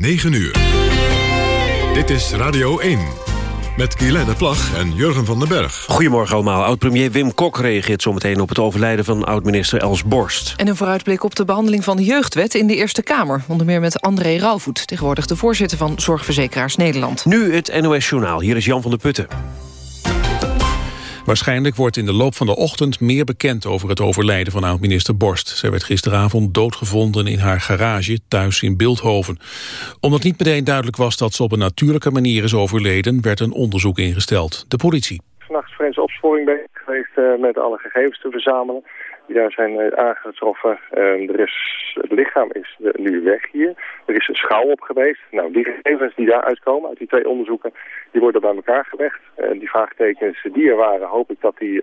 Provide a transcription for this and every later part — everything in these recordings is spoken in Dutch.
9 uur. Dit is Radio 1. Met Guylaine Plag en Jurgen van den Berg. Goedemorgen allemaal. Oud-premier Wim Kok reageert zometeen op het overlijden van oud-minister Els Borst. En een vooruitblik op de behandeling van de jeugdwet in de Eerste Kamer. Onder meer met André Rauwvoet, tegenwoordig de voorzitter van Zorgverzekeraars Nederland. Nu het NOS Journaal. Hier is Jan van der Putten. Waarschijnlijk wordt in de loop van de ochtend meer bekend over het overlijden van oud-minister Borst. Zij werd gisteravond doodgevonden in haar garage thuis in Beeldhoven. Omdat niet meteen duidelijk was dat ze op een natuurlijke manier is overleden, werd een onderzoek ingesteld. De politie. Vannacht is forensische opsporing bezig geweest uh, met alle gegevens te verzamelen die daar zijn uh, aangetroffen. Uh, er is, het lichaam is nu weg hier. Er is een schouw op geweest. Nou, die gegevens die daar uitkomen, uit die twee onderzoeken, die worden bij elkaar gelegd. die vraagtekens die er waren, hoop ik dat die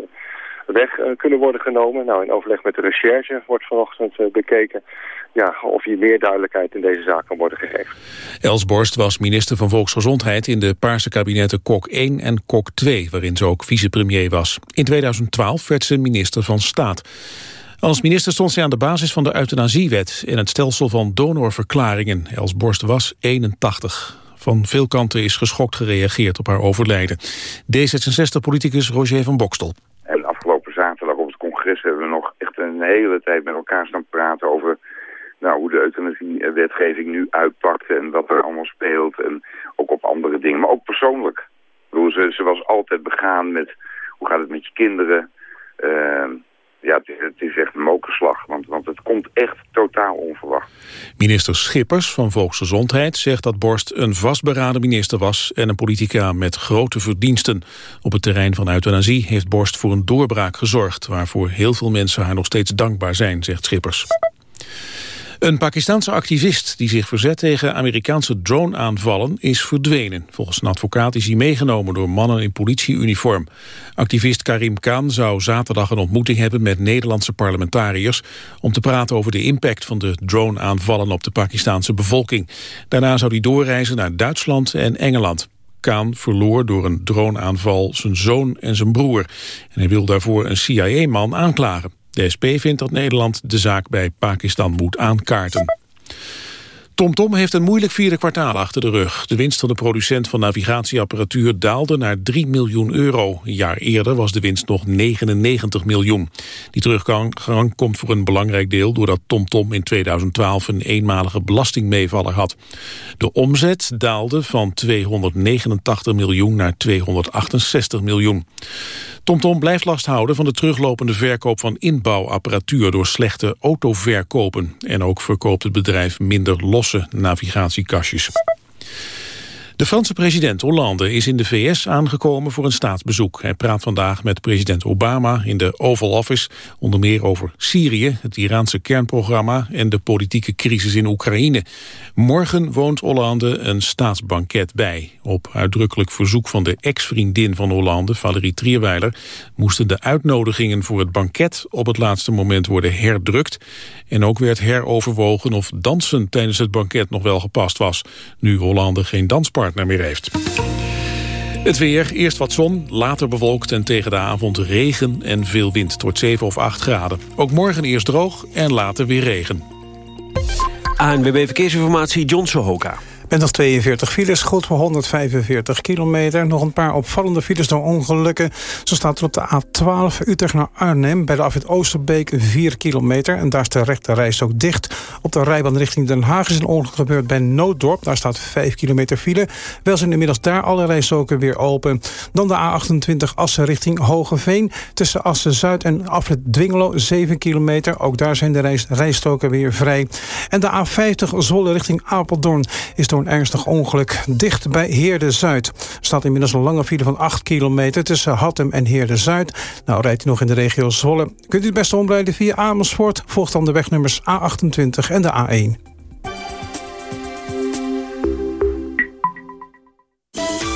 weg kunnen worden genomen. Nou, in overleg met de recherche wordt vanochtend bekeken ja, of hier meer duidelijkheid in deze zaak kan worden gegeven. Els Borst was minister van Volksgezondheid in de Paarse kabinetten Kok 1 en Kok 2, waarin ze ook vicepremier was. In 2012 werd ze minister van Staat. Als minister stond zij aan de basis van de euthanasiewet en het stelsel van donorverklaringen. Els Borst was 81. Van veel kanten is geschokt gereageerd op haar overlijden. D66-politicus Roger van Bokstel. Congres hebben we nog echt een hele tijd met elkaar staan praten over nou, hoe de euthanasie-wetgeving nu uitpakt en wat er allemaal speelt. En ook op andere dingen, maar ook persoonlijk. Ze, ze was altijd begaan met hoe gaat het met je kinderen. Uh, ja, het is, echt een mokerslag, want, want het komt echt totaal onverwacht. Minister Schippers van Volksgezondheid zegt dat Borst een vastberaden minister was... en een politica met grote verdiensten. Op het terrein van euthanasie heeft Borst voor een doorbraak gezorgd... waarvoor heel veel mensen haar nog steeds dankbaar zijn, zegt Schippers. Een Pakistanse activist die zich verzet tegen Amerikaanse drone-aanvallen is verdwenen. Volgens een advocaat is hij meegenomen door mannen in politieuniform. Activist Karim Khan zou zaterdag een ontmoeting hebben met Nederlandse parlementariërs om te praten over de impact van de drone-aanvallen op de Pakistanse bevolking. Daarna zou hij doorreizen naar Duitsland en Engeland. Kaan verloor door een droneaanval zijn zoon en zijn broer. En hij wil daarvoor een CIA-man aanklagen. De SP vindt dat Nederland de zaak bij Pakistan moet aankaarten. TomTom heeft een moeilijk vierde kwartaal achter de rug. De winst van de producent van navigatieapparatuur daalde naar 3 miljoen euro. Een jaar eerder was de winst nog 99 miljoen. Die teruggang komt voor een belangrijk deel... doordat TomTom in 2012 een eenmalige belastingmeevaller had. De omzet daalde van 289 miljoen naar 268 miljoen. TomTom blijft last houden van de teruglopende verkoop van inbouwapparatuur door slechte autoverkopen. En ook verkoopt het bedrijf minder losse navigatiekastjes. De Franse president Hollande is in de VS aangekomen voor een staatsbezoek. Hij praat vandaag met president Obama in de Oval Office... onder meer over Syrië, het Iraanse kernprogramma... en de politieke crisis in Oekraïne. Morgen woont Hollande een staatsbanket bij. Op uitdrukkelijk verzoek van de ex-vriendin van Hollande, Valérie Trierweiler... moesten de uitnodigingen voor het banket op het laatste moment worden herdrukt... en ook werd heroverwogen of dansen tijdens het banket nog wel gepast was... nu Hollande geen danspartner meer heeft. Het weer, eerst wat zon, later bewolkt en tegen de avond regen en veel wind. Wordt 7 of 8 graden. Ook morgen eerst droog en later weer regen. ANWB Verkeersinformatie, John Sohoka. Met nog 42 files, goed voor 145 kilometer. Nog een paar opvallende files door ongelukken. Zo staat er op de A12 Utrecht naar Arnhem... bij de afwit Oosterbeek 4 kilometer. En daar is de rechte reis ook dicht. Op de rijbaan richting Den Haag is een ongeluk gebeurd bij Nooddorp. Daar staat 5 kilometer file. Wel zijn inmiddels daar alle rijstroken weer open. Dan de A28 Assen richting Hogeveen. Tussen Assen-Zuid en afrit Dwingelo 7 kilometer. Ook daar zijn de reis, rijstroken weer vrij. En de A50 Zwolle richting Apeldoorn is door een ernstig ongeluk dicht bij Heerde-Zuid. Er staat inmiddels een lange file van 8 kilometer tussen Hattem en Heerde-Zuid. Nou, rijdt u nog in de regio Zwolle. Kunt u het beste omrijden via Amersfoort. Volgt dan de wegnummers A28 en de A1.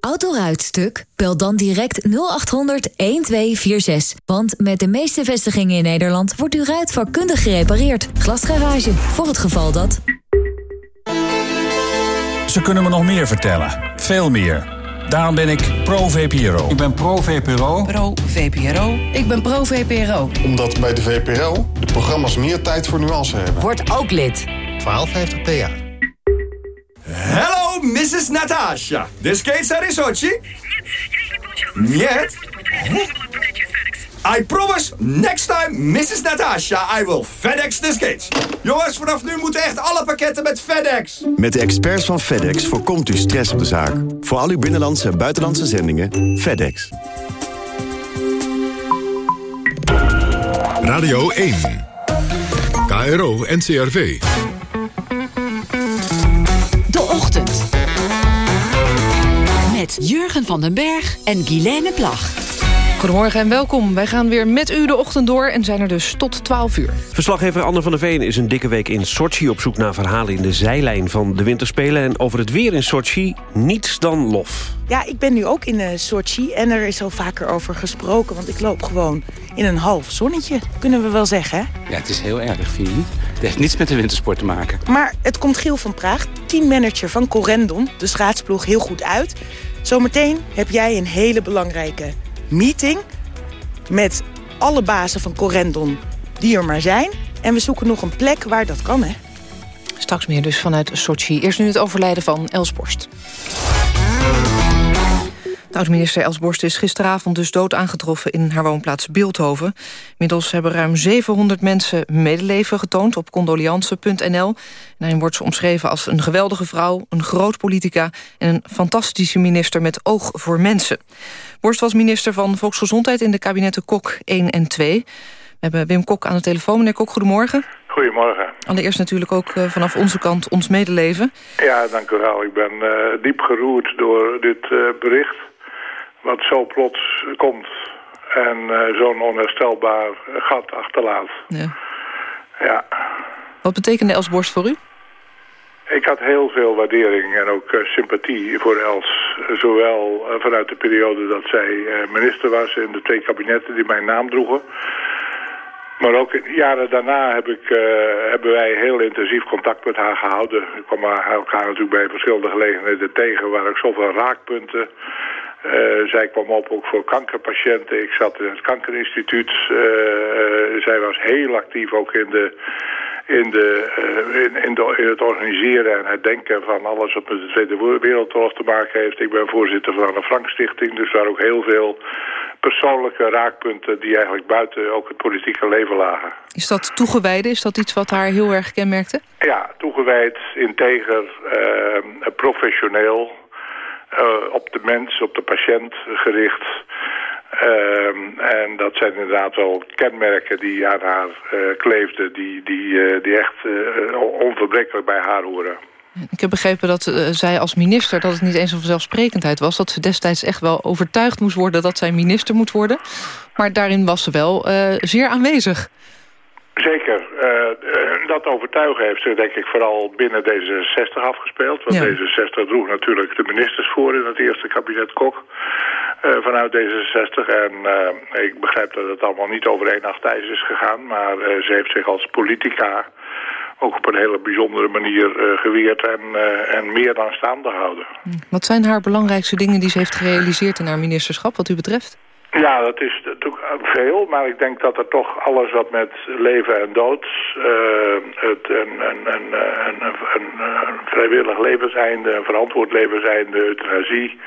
Autoruitstuk? Bel dan direct 0800 1246. Want met de meeste vestigingen in Nederland wordt uw ruit vakkundig gerepareerd. Glasgarage, voor het geval dat... Ze kunnen me nog meer vertellen. Veel meer. Daarom ben ik pro-VPRO. Ik ben pro-VPRO. Pro-VPRO. Ik ben pro-VPRO. Omdat bij de VPRO de programma's meer tijd voor nuance hebben. Word ook lid. 1250 PA. Hello, Mrs. Natasha. This skates are in Sochi? Нет. I promise, next time, Mrs. Natasha, I will FedEx the skates. Jongens, vanaf nu moeten echt alle pakketten met FedEx. Met de experts van FedEx voorkomt u stress op de zaak. Voor al uw binnenlandse en buitenlandse zendingen, FedEx. Radio 1. KRO NCRV. Jurgen van den Berg en Guilaine Plag. Goedemorgen en welkom. Wij gaan weer met u de ochtend door en zijn er dus tot 12 uur. Verslaggever Anne van der Veen is een dikke week in Sochi... op zoek naar verhalen in de zijlijn van de winterspelen. En over het weer in Sochi niets dan lof. Ja, ik ben nu ook in uh, Sochi en er is al vaker over gesproken... want ik loop gewoon in een half zonnetje, kunnen we wel zeggen. Hè? Ja, het is heel erg, vind je niet? Het heeft niets met de wintersport te maken. Maar het komt Giel van Praag, teammanager van Corendon... de schaatsploeg, heel goed uit. Zometeen heb jij een hele belangrijke meeting met alle bazen van Corendon die er maar zijn. En we zoeken nog een plek waar dat kan, hè? Straks meer dus vanuit Sochi. Eerst nu het overlijden van Els Borst. De oud-minister Els Borst is gisteravond dus dood aangetroffen... in haar woonplaats Beeldhoven. Inmiddels hebben ruim 700 mensen medeleven getoond op condoliance.nl. Daarin wordt ze omschreven als een geweldige vrouw, een groot politica... en een fantastische minister met oog voor mensen. Borst was minister van Volksgezondheid in de kabinetten Kok 1 en 2. We hebben Wim Kok aan de telefoon. Meneer Kok, goedemorgen. Goedemorgen. Allereerst natuurlijk ook uh, vanaf onze kant ons medeleven. Ja, dank u wel. Ik ben uh, diep geroerd door dit uh, bericht. Wat zo plots komt en zo'n onherstelbaar gat achterlaat. Ja. ja. Wat betekende Els Borst voor u? Ik had heel veel waardering en ook uh, sympathie voor Els. Zowel uh, vanuit de periode dat zij minister was in de twee kabinetten die mijn naam droegen. Maar ook jaren daarna heb ik, hebben wij heel intensief contact met haar gehouden. Ik kwam elkaar natuurlijk bij verschillende gelegenheden tegen waar ik zoveel raakpunten. Zij kwam op ook voor kankerpatiënten. Ik zat in het kankerinstituut. zij was heel actief ook in de in, de, uh, in, in, de, in, het organiseren en het denken van alles wat met de Tweede Wereldoorlog te maken heeft. Ik ben voorzitter van de Frank Stichting, dus daar ook heel veel persoonlijke raakpunten die eigenlijk buiten ook het politieke leven lagen. Is dat toegewijde? Is dat iets wat haar heel erg kenmerkte? Ja, toegewijd, integer, professioneel, uh, op de mens, op de patiënt gericht. Um, en dat zijn inderdaad wel kenmerken die aan haar uh, kleefden, die, die, uh, die echt onverbrekkelijk bij haar horen. Ik heb begrepen dat zij als minister, dat het niet eens een vanzelfsprekendheid was... dat ze destijds echt wel overtuigd moest worden dat zij minister moet worden. Maar daarin was ze wel zeer aanwezig. Zeker. Uh, dat overtuigen heeft zich denk ik vooral binnen D66 afgespeeld. Want ja. D66 droeg natuurlijk de ministers voor in het eerste kabinet Kok. Uh, vanuit D66. En uh, ik begrijp dat het allemaal niet over één nacht ijs is gegaan. Maar ze heeft zich als politica ook op een hele bijzondere manier geweerd en, en meer dan staande gehouden. Wat zijn haar belangrijkste dingen die ze heeft gerealiseerd in haar ministerschap wat u betreft? Ja, dat is veel, maar ik denk dat er toch alles wat met leven en dood, uh, het, een, een, een, een, vrijwillig levenseinde, een verantwoord levenseinde, euthanasie,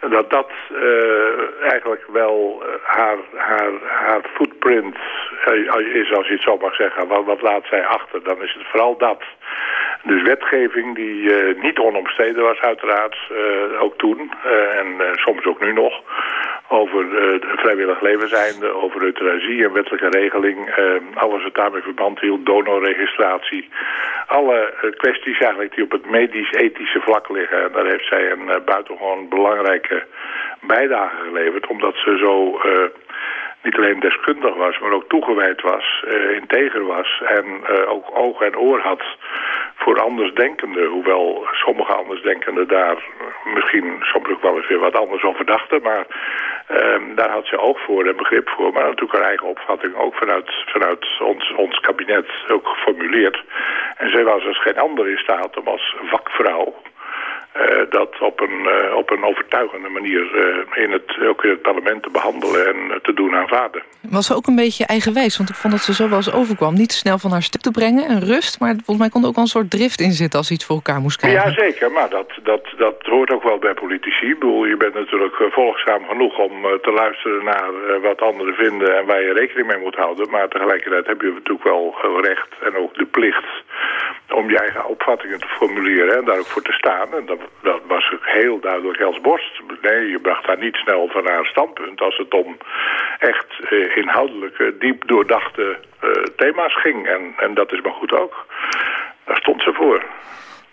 dat dat uh, eigenlijk wel haar, haar, haar footprint is, als je het zo mag zeggen. Wat, wat laat zij achter? Dan is het vooral dat. Dus wetgeving die niet onomstreden was uiteraard, ook toen en soms ook nu nog over uh, vrijwillig levenseinde, over euthanasie en wettelijke regeling. Uh, alles wat daarmee verband hield, donorregistratie. Alle uh, kwesties eigenlijk die op het medisch-ethische vlak liggen. En daar heeft zij een buitengewoon belangrijke bijdrage geleverd. Omdat ze zo niet alleen deskundig was, maar ook toegewijd was, integer was. En ook oog en oor had voor andersdenkenden, hoewel sommige andersdenkenden daar misschien soms ook wel eens weer wat anders over dachten, maar ehm, daar had ze oog voor en begrip voor, maar natuurlijk haar eigen opvatting ook vanuit, vanuit ons, ons kabinet ook geformuleerd. En zij was als geen ander in staat om als vakvrouw uh, dat op een, uh, op een overtuigende manier uh, in het, ook in het parlement te behandelen en te doen aanvaarden. Was ze ook een beetje eigenwijs? Want ik vond dat ze zo wel eens overkwam. Niet snel van haar stuk te brengen en rust, maar volgens mij kon er ook wel een soort drift in zitten als ze iets voor elkaar moest krijgen. Ja, zeker, maar dat, dat, dat hoort ook wel bij politici. Ik bedoel, je bent natuurlijk volgzaam genoeg om te luisteren naar wat anderen vinden en waar je rekening mee moet houden. Maar tegelijkertijd heb je natuurlijk wel recht en ook de plicht om je eigen opvattingen te formuleren en daar ook voor te staan. En dat dat was heel duidelijk als borst. Nee, je bracht daar niet snel van haar standpunt als het om echt eh, inhoudelijke, diep doordachte eh, thema's ging. En, en dat is maar goed ook. Daar stond ze voor.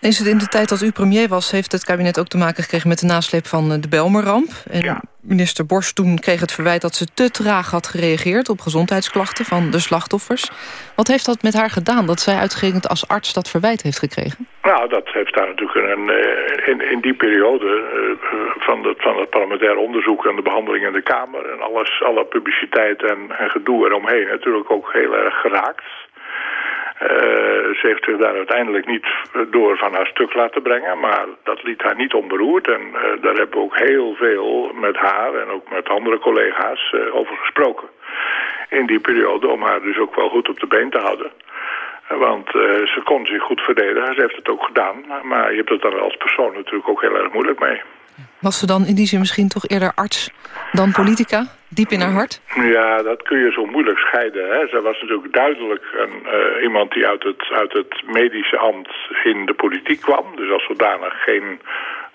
Is het in de tijd dat u premier was... heeft het kabinet ook te maken gekregen met de nasleep van eh, de Belmerramp. En minister Borst toen kreeg het verwijt dat ze te traag had gereageerd... op gezondheidsklachten van de slachtoffers. Wat heeft dat met haar gedaan, dat zij uitgerekend als arts dat verwijt heeft gekregen? Nou, dat heeft daar natuurlijk een, eh, in, in die periode uh, van, het, van het parlementair onderzoek... en de behandeling in de Kamer en alles, alle publiciteit en, en gedoe eromheen... natuurlijk ook heel erg geraakt... Uh, ze heeft zich daar uiteindelijk niet door van haar stuk laten brengen, maar dat liet haar niet onberoerd. En uh, daar hebben we ook heel veel met haar en ook met andere collega's uh, over gesproken in die periode om haar dus ook wel goed op de been te houden. Want ze kon zich goed verdedigen, ze heeft het ook gedaan. Maar je hebt het dan als persoon natuurlijk ook heel erg moeilijk mee. Was ze dan in die zin misschien toch eerder arts dan politica? Diep in haar hart? Ja, dat kun je zo moeilijk scheiden. Hè? Ze was natuurlijk duidelijk een, uh, iemand die uit het, uit het medische ambt in de politiek kwam. Dus als zodanig geen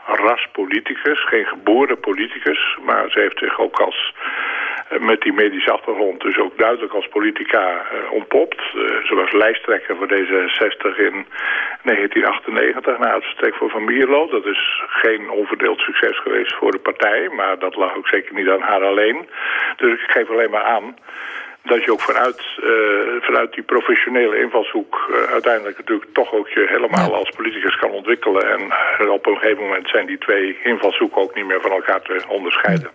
raspoliticus, geen geboren politicus. Maar ze heeft zich ook als eh, met die medische achtergrond dus ook duidelijk als politica uh, ontpopt. Uh, ze was lijsttrekker voor D66 in 1998 na het vertrek van Van Mierlo. Dat is geen onverdeeld succes geweest voor de partij, maar dat lag ook zeker niet aan haar alleen. Dus ik geef alleen maar aan dat je ook vanuit, uh, vanuit die professionele invalshoek uh, uiteindelijk natuurlijk toch ook je helemaal als politicus kan ontwikkelen. En op een gegeven moment zijn die twee invalshoeken ook niet meer van elkaar te onderscheiden.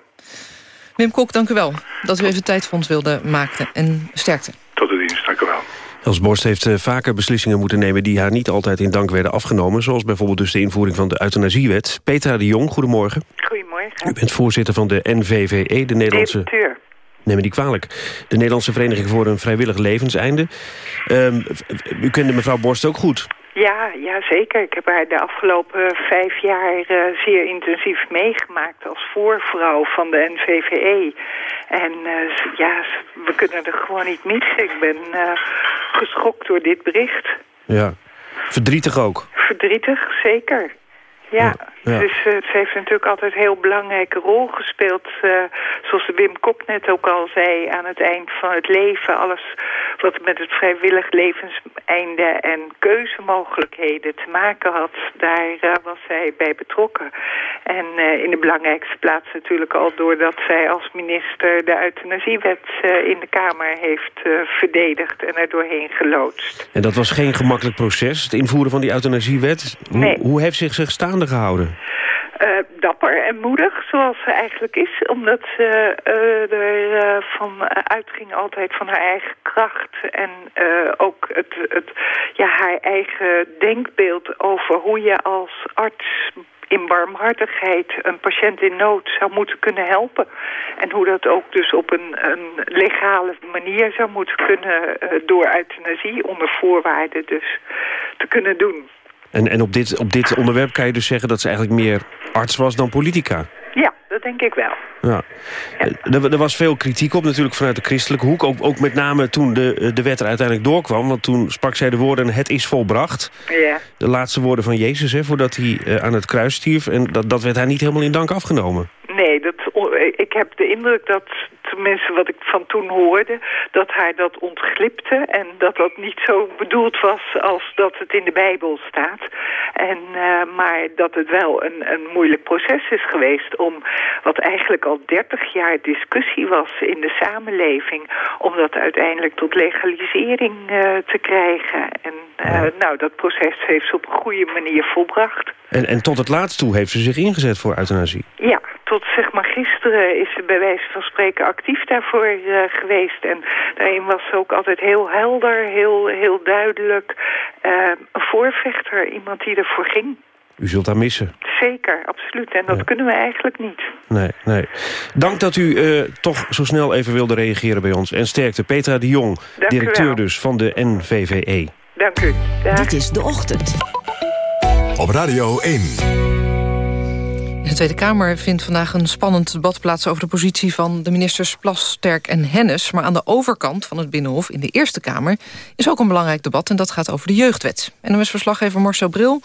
Wim Kok, dank u wel dat u even tijd voor ons wilde maken. En sterkte. Tot de dienst, dank u wel. Els Borst heeft vaker beslissingen moeten nemen... die haar niet altijd in dank werden afgenomen. Zoals bijvoorbeeld dus de invoering van de euthanasiewet. Petra de Jong, goedemorgen. Goedemorgen. U bent voorzitter van de NVVE, de Nederlandse... Directeur. Neem me die kwalijk. De Nederlandse Vereniging voor een Vrijwillig Levenseinde. Um, u kende mevrouw Borst ook goed. Ja, ja, zeker. Ik heb haar de afgelopen vijf jaar uh, zeer intensief meegemaakt als voorvrouw van de NVVE. En uh, ja, we kunnen er gewoon niet missen. Ik ben uh, geschokt door dit bericht. Ja, verdrietig ook. Verdrietig, zeker. Ja, ja. dus uh, ze heeft natuurlijk altijd een heel belangrijke rol gespeeld. Uh, zoals Wim Kok net ook al zei, aan het eind van het leven. Alles wat met het vrijwillig levenseinde en keuzemogelijkheden te maken had, daar uh, was zij bij betrokken. En in de belangrijkste plaats natuurlijk al doordat zij als minister de euthanasiewet in de Kamer heeft verdedigd en er doorheen geloodst. En dat was geen gemakkelijk proces, het invoeren van die euthanasiewet? Hoe, nee. hoe heeft zich zich gehouden? Uh, dapper en moedig, zoals ze eigenlijk is. Omdat ze uh, er uh, van uitging altijd van haar eigen kracht. En ook het, het, ja, haar eigen denkbeeld over hoe je als arts in barmhartigheid een patiënt in nood zou moeten kunnen helpen. En hoe dat ook dus op een, een legale manier zou moeten kunnen door euthanasie onder voorwaarden dus te kunnen doen. En, en op, dit, op dit onderwerp kan je dus zeggen dat ze eigenlijk meer arts was dan politica? Ja, dat denk ik wel. Ja. ja. Er, er, was veel kritiek op natuurlijk vanuit de christelijke hoek. Ook, ook met name toen de, de wet er uiteindelijk doorkwam. Want toen sprak zij de woorden het is volbracht. Ja. De laatste woorden van Jezus hè, voordat hij uh, aan het kruis stierf. En dat, dat werd hij niet helemaal in dank afgenomen. Nee, dat ik heb de indruk dat, tenminste wat ik van toen hoorde... dat haar dat ontglipte en dat dat niet zo bedoeld was als dat het in de Bijbel staat. En, uh, maar dat het wel een, een moeilijk proces is geweest om wat eigenlijk al 30 jaar discussie was in de samenleving... om dat uiteindelijk tot legalisering uh, te krijgen. En uh, nou, dat proces heeft ze op een goede manier volbracht. En, en tot het laatst toe heeft ze zich ingezet voor euthanasie? Ja, gisteren is ze bij wijze van spreken actief daarvoor uh, geweest. En daarin was ze ook altijd heel helder, heel, heel duidelijk. Uh, een voorvechter, iemand die ervoor ging. U zult haar missen. Zeker, absoluut. En dat ja. kunnen we eigenlijk niet. Nee, nee. Dank dat u uh, toch zo snel even wilde reageren bij ons. En sterkte Petra de Jong, Dank directeur dus van de NVVE. Dank u. Dag. Dit is De Ochtend. Op Radio 1. De Tweede Kamer vindt vandaag een spannend debat plaats... over de positie van de ministers Plasterk en Hennis. Maar aan de overkant van het Binnenhof, in de Eerste Kamer... is ook een belangrijk debat en dat gaat over de jeugdwet. NOS-verslaggever Marcel Bril...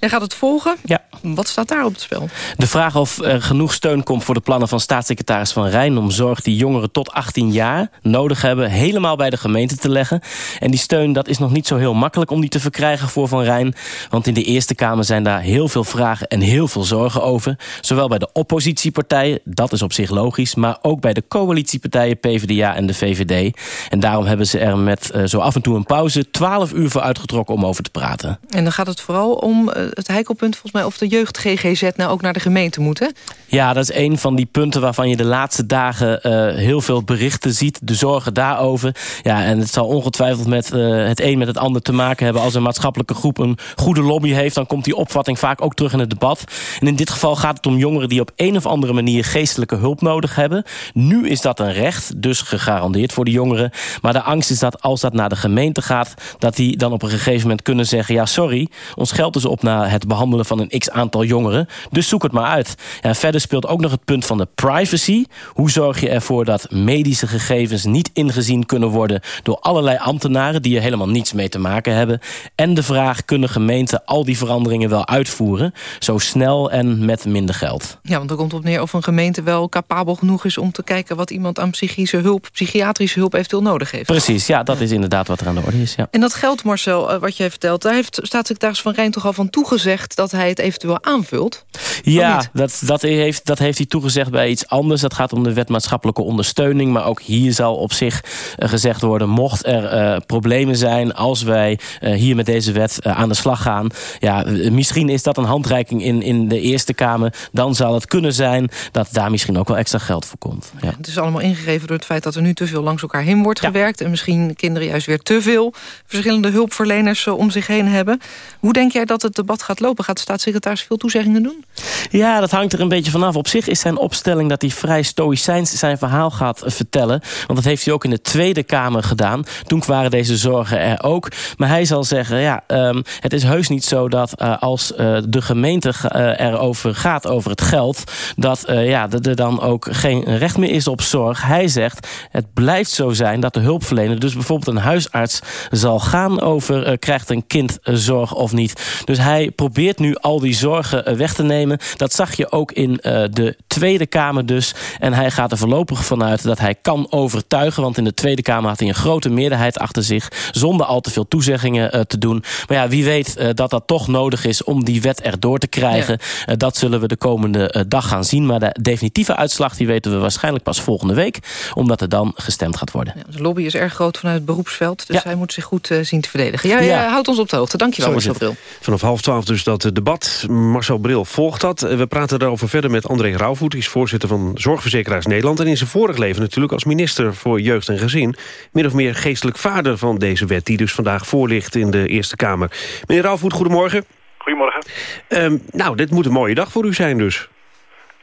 Jij gaat het volgen. Ja. Wat staat daar op het spel? De vraag of er genoeg steun komt voor de plannen van staatssecretaris Van Rijn... om zorg die jongeren tot 18 jaar nodig hebben... helemaal bij de gemeente te leggen. En die steun dat is nog niet zo heel makkelijk om die te verkrijgen voor Van Rijn. Want in de Eerste Kamer zijn daar heel veel vragen en heel veel zorgen over. Zowel bij de oppositiepartijen, dat is op zich logisch... maar ook bij de coalitiepartijen PvdA en de VVD. En daarom hebben ze er met uh, zo af en toe een pauze... 12 uur voor uitgetrokken om over te praten. En dan gaat het vooral om... Het heikelpunt volgens mij of de jeugd GGZ nou ook naar de gemeente moet, hè? Ja, dat is een van die punten waarvan je de laatste dagen uh, heel veel berichten ziet. De zorgen daarover. Ja, en het zal ongetwijfeld met uh, het een met het ander te maken hebben. Als een maatschappelijke groep een goede lobby heeft... dan komt die opvatting vaak ook terug in het debat. En in dit geval gaat het om jongeren die op een of andere manier... geestelijke hulp nodig hebben. Nu is dat een recht, dus gegarandeerd voor de jongeren. Maar de angst is dat als dat naar de gemeente gaat... dat die dan op een gegeven moment kunnen zeggen... ja, sorry, ons geld is op het behandelen van een x-aantal jongeren. Dus zoek het maar uit. Ja, verder speelt ook nog het punt van de privacy. Hoe zorg je ervoor dat medische gegevens niet ingezien kunnen worden... door allerlei ambtenaren die er helemaal niets mee te maken hebben? En de vraag, kunnen gemeenten al die veranderingen wel uitvoeren? Zo snel en met minder geld. Ja, want er komt op neer of een gemeente wel capabel genoeg is... om te kijken wat iemand aan psychische hulp, psychiatrische hulp eventueel nodig heeft. Precies, ja, dat is inderdaad wat er aan de orde is. Ja. En dat geld, Marcel, wat jij vertelt... daar heeft staatssecretaris Van Rijn toch al van toegezegd... dat hij het eventueel aanvult? Ja, dat, dat, heeft, dat heeft hij toegezegd bij iets anders. Dat gaat om de wet maatschappelijke ondersteuning. Maar ook hier zal op zich uh, gezegd worden... mocht er uh, problemen zijn als wij uh, hier met deze wet aan de slag gaan... ja, misschien is dat een handreiking in, in de Eerste Kamer. Dan zal het kunnen zijn dat daar misschien ook wel extra geld voor komt. Ja. Het is allemaal ingegeven door het feit dat er nu te veel langs elkaar heen wordt ja. gewerkt... en misschien kinderen juist weer te veel verschillende hulpverleners om zich heen hebben. Hoe denk jij dat het debat gaat lopen? Gaat de staatssecretaris veel toezeggingen doen? Ja, dat hangt er een beetje vanaf. Op zich is zijn opstelling dat hij vrij stoïcijns zijn verhaal gaat vertellen. Want dat heeft hij ook in de Tweede Kamer gedaan. Toen waren deze zorgen er ook. Maar hij zal zeggen, ja, um, het is heus niet zo dat uh, als uh, de gemeente uh, erover gaat, over het geld... dat ja, er dan ook geen recht meer is op zorg. Hij zegt, het blijft zo zijn dat de hulpverlener... dus bijvoorbeeld een huisarts zal gaan over... krijgt een kind zorg of niet. Dus hij probeert nu al die zorgen weg te nemen. Dat zag je ook in uh, de Tweede Kamer dus. En hij gaat er voorlopig vanuit dat hij kan overtuigen. Want in de Tweede Kamer had hij een grote meerderheid achter zich. Zonder al te veel toezeggingen uh, te doen. Maar ja, wie weet uh, dat dat toch nodig is om die wet erdoor te krijgen. Ja. dat zullen we de komende dag gaan zien. Maar de definitieve uitslag die weten we waarschijnlijk pas volgende week. Omdat er dan gestemd gaat worden. Ja, de lobby is erg groot vanuit het beroepsveld. Dus ja. hij moet zich goed zien te verdedigen. Ja, ja. houdt ons op de hoogte. Dankjewel, Marcel Bril. Vanaf half twaalf dus dat debat. Marcel Bril volgt dat. We praten daarover verder met André Rauwvoet. Hij is voorzitter van Zorgverzekeraars Nederland. En in zijn vorig leven natuurlijk als minister voor Jeugd en Gezin. Min of meer geestelijk vader van deze wet. Die dus vandaag voorligt in de Eerste Kamer. Meneer Rauwvoet, goedemorgen. Goedemorgen. Um, nou, dit moet een mooie dag voor u zijn dus.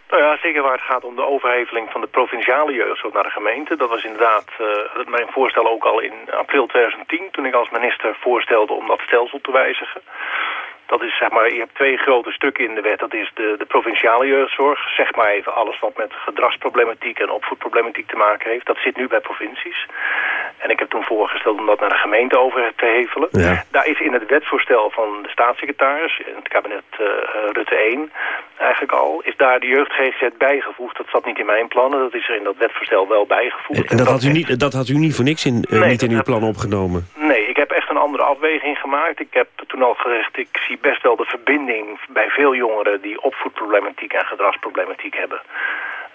Nou ja, zeker waar het gaat om de overheveling van de provinciale jeugdzorg naar de gemeente. Dat was inderdaad uh, mijn voorstel ook al in april 2010... toen ik als minister voorstelde om dat stelsel te wijzigen. Dat is zeg maar, je hebt twee grote stukken in de wet. Dat is de, de provinciale jeugdzorg. Zeg maar even alles wat met gedragsproblematiek en opvoedproblematiek te maken heeft. Dat zit nu bij provincies. En ik heb toen voorgesteld om dat naar de gemeente over te hevelen. Ja. Daar is in het wetsvoorstel van de staatssecretaris, in het kabinet uh, Rutte 1 eigenlijk al, is daar de jeugd GGZ bijgevoegd. Dat zat niet in mijn plannen, dat is er in dat wetsvoorstel wel bijgevoegd. En, en dat, had u niet, dat had u niet voor niks in, uh, nee, niet in uw plan opgenomen? Nee, ik heb echt een andere afweging gemaakt. Ik heb toen al gezegd, ik zie best wel de verbinding bij veel jongeren die opvoedproblematiek en gedragsproblematiek hebben.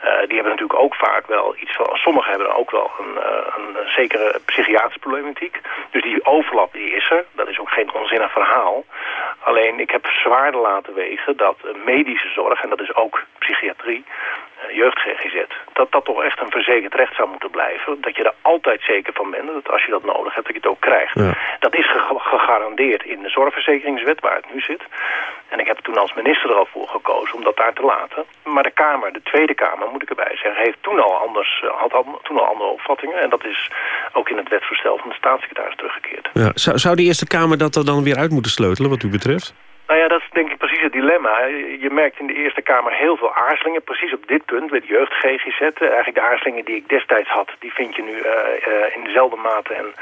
Uh, die hebben natuurlijk ook vaak wel iets van... Sommigen hebben ook wel een, uh, een, een, zekere psychiatrische problematiek. Dus die overlap die is er. Dat is ook geen onzinnig verhaal. Alleen ik heb zwaarder laten wegen dat medische zorg... en dat is ook psychiatrie, uh, jeugd GGZ... dat dat toch echt een verzekerd recht zou moeten blijven. Dat je er altijd zeker van bent dat als je dat nodig hebt... dat je het ook krijgt. Ja. Dat is ge gegarandeerd in de zorgverzekeringswet waar het nu zit. En ik heb toen als minister er al voor gekozen om dat daar te laten. Maar de Kamer, de Tweede Kamer moet ik erbij zeggen, heeft toen al, anders, had al, toen al andere opvattingen. En dat is ook in het wetsvoorstel van de staatssecretaris teruggekeerd. Ja. Zou, zou de Eerste Kamer dat er dan weer uit moeten sleutelen wat u betreft? Nou ja, dat is denk ik precies het dilemma. Je merkt in de Eerste Kamer heel veel aarzelingen. Precies op dit punt, met jeugd GGZ. Eigenlijk de aarzelingen die ik destijds had, die vind je nu uh, uh, in dezelfde mate en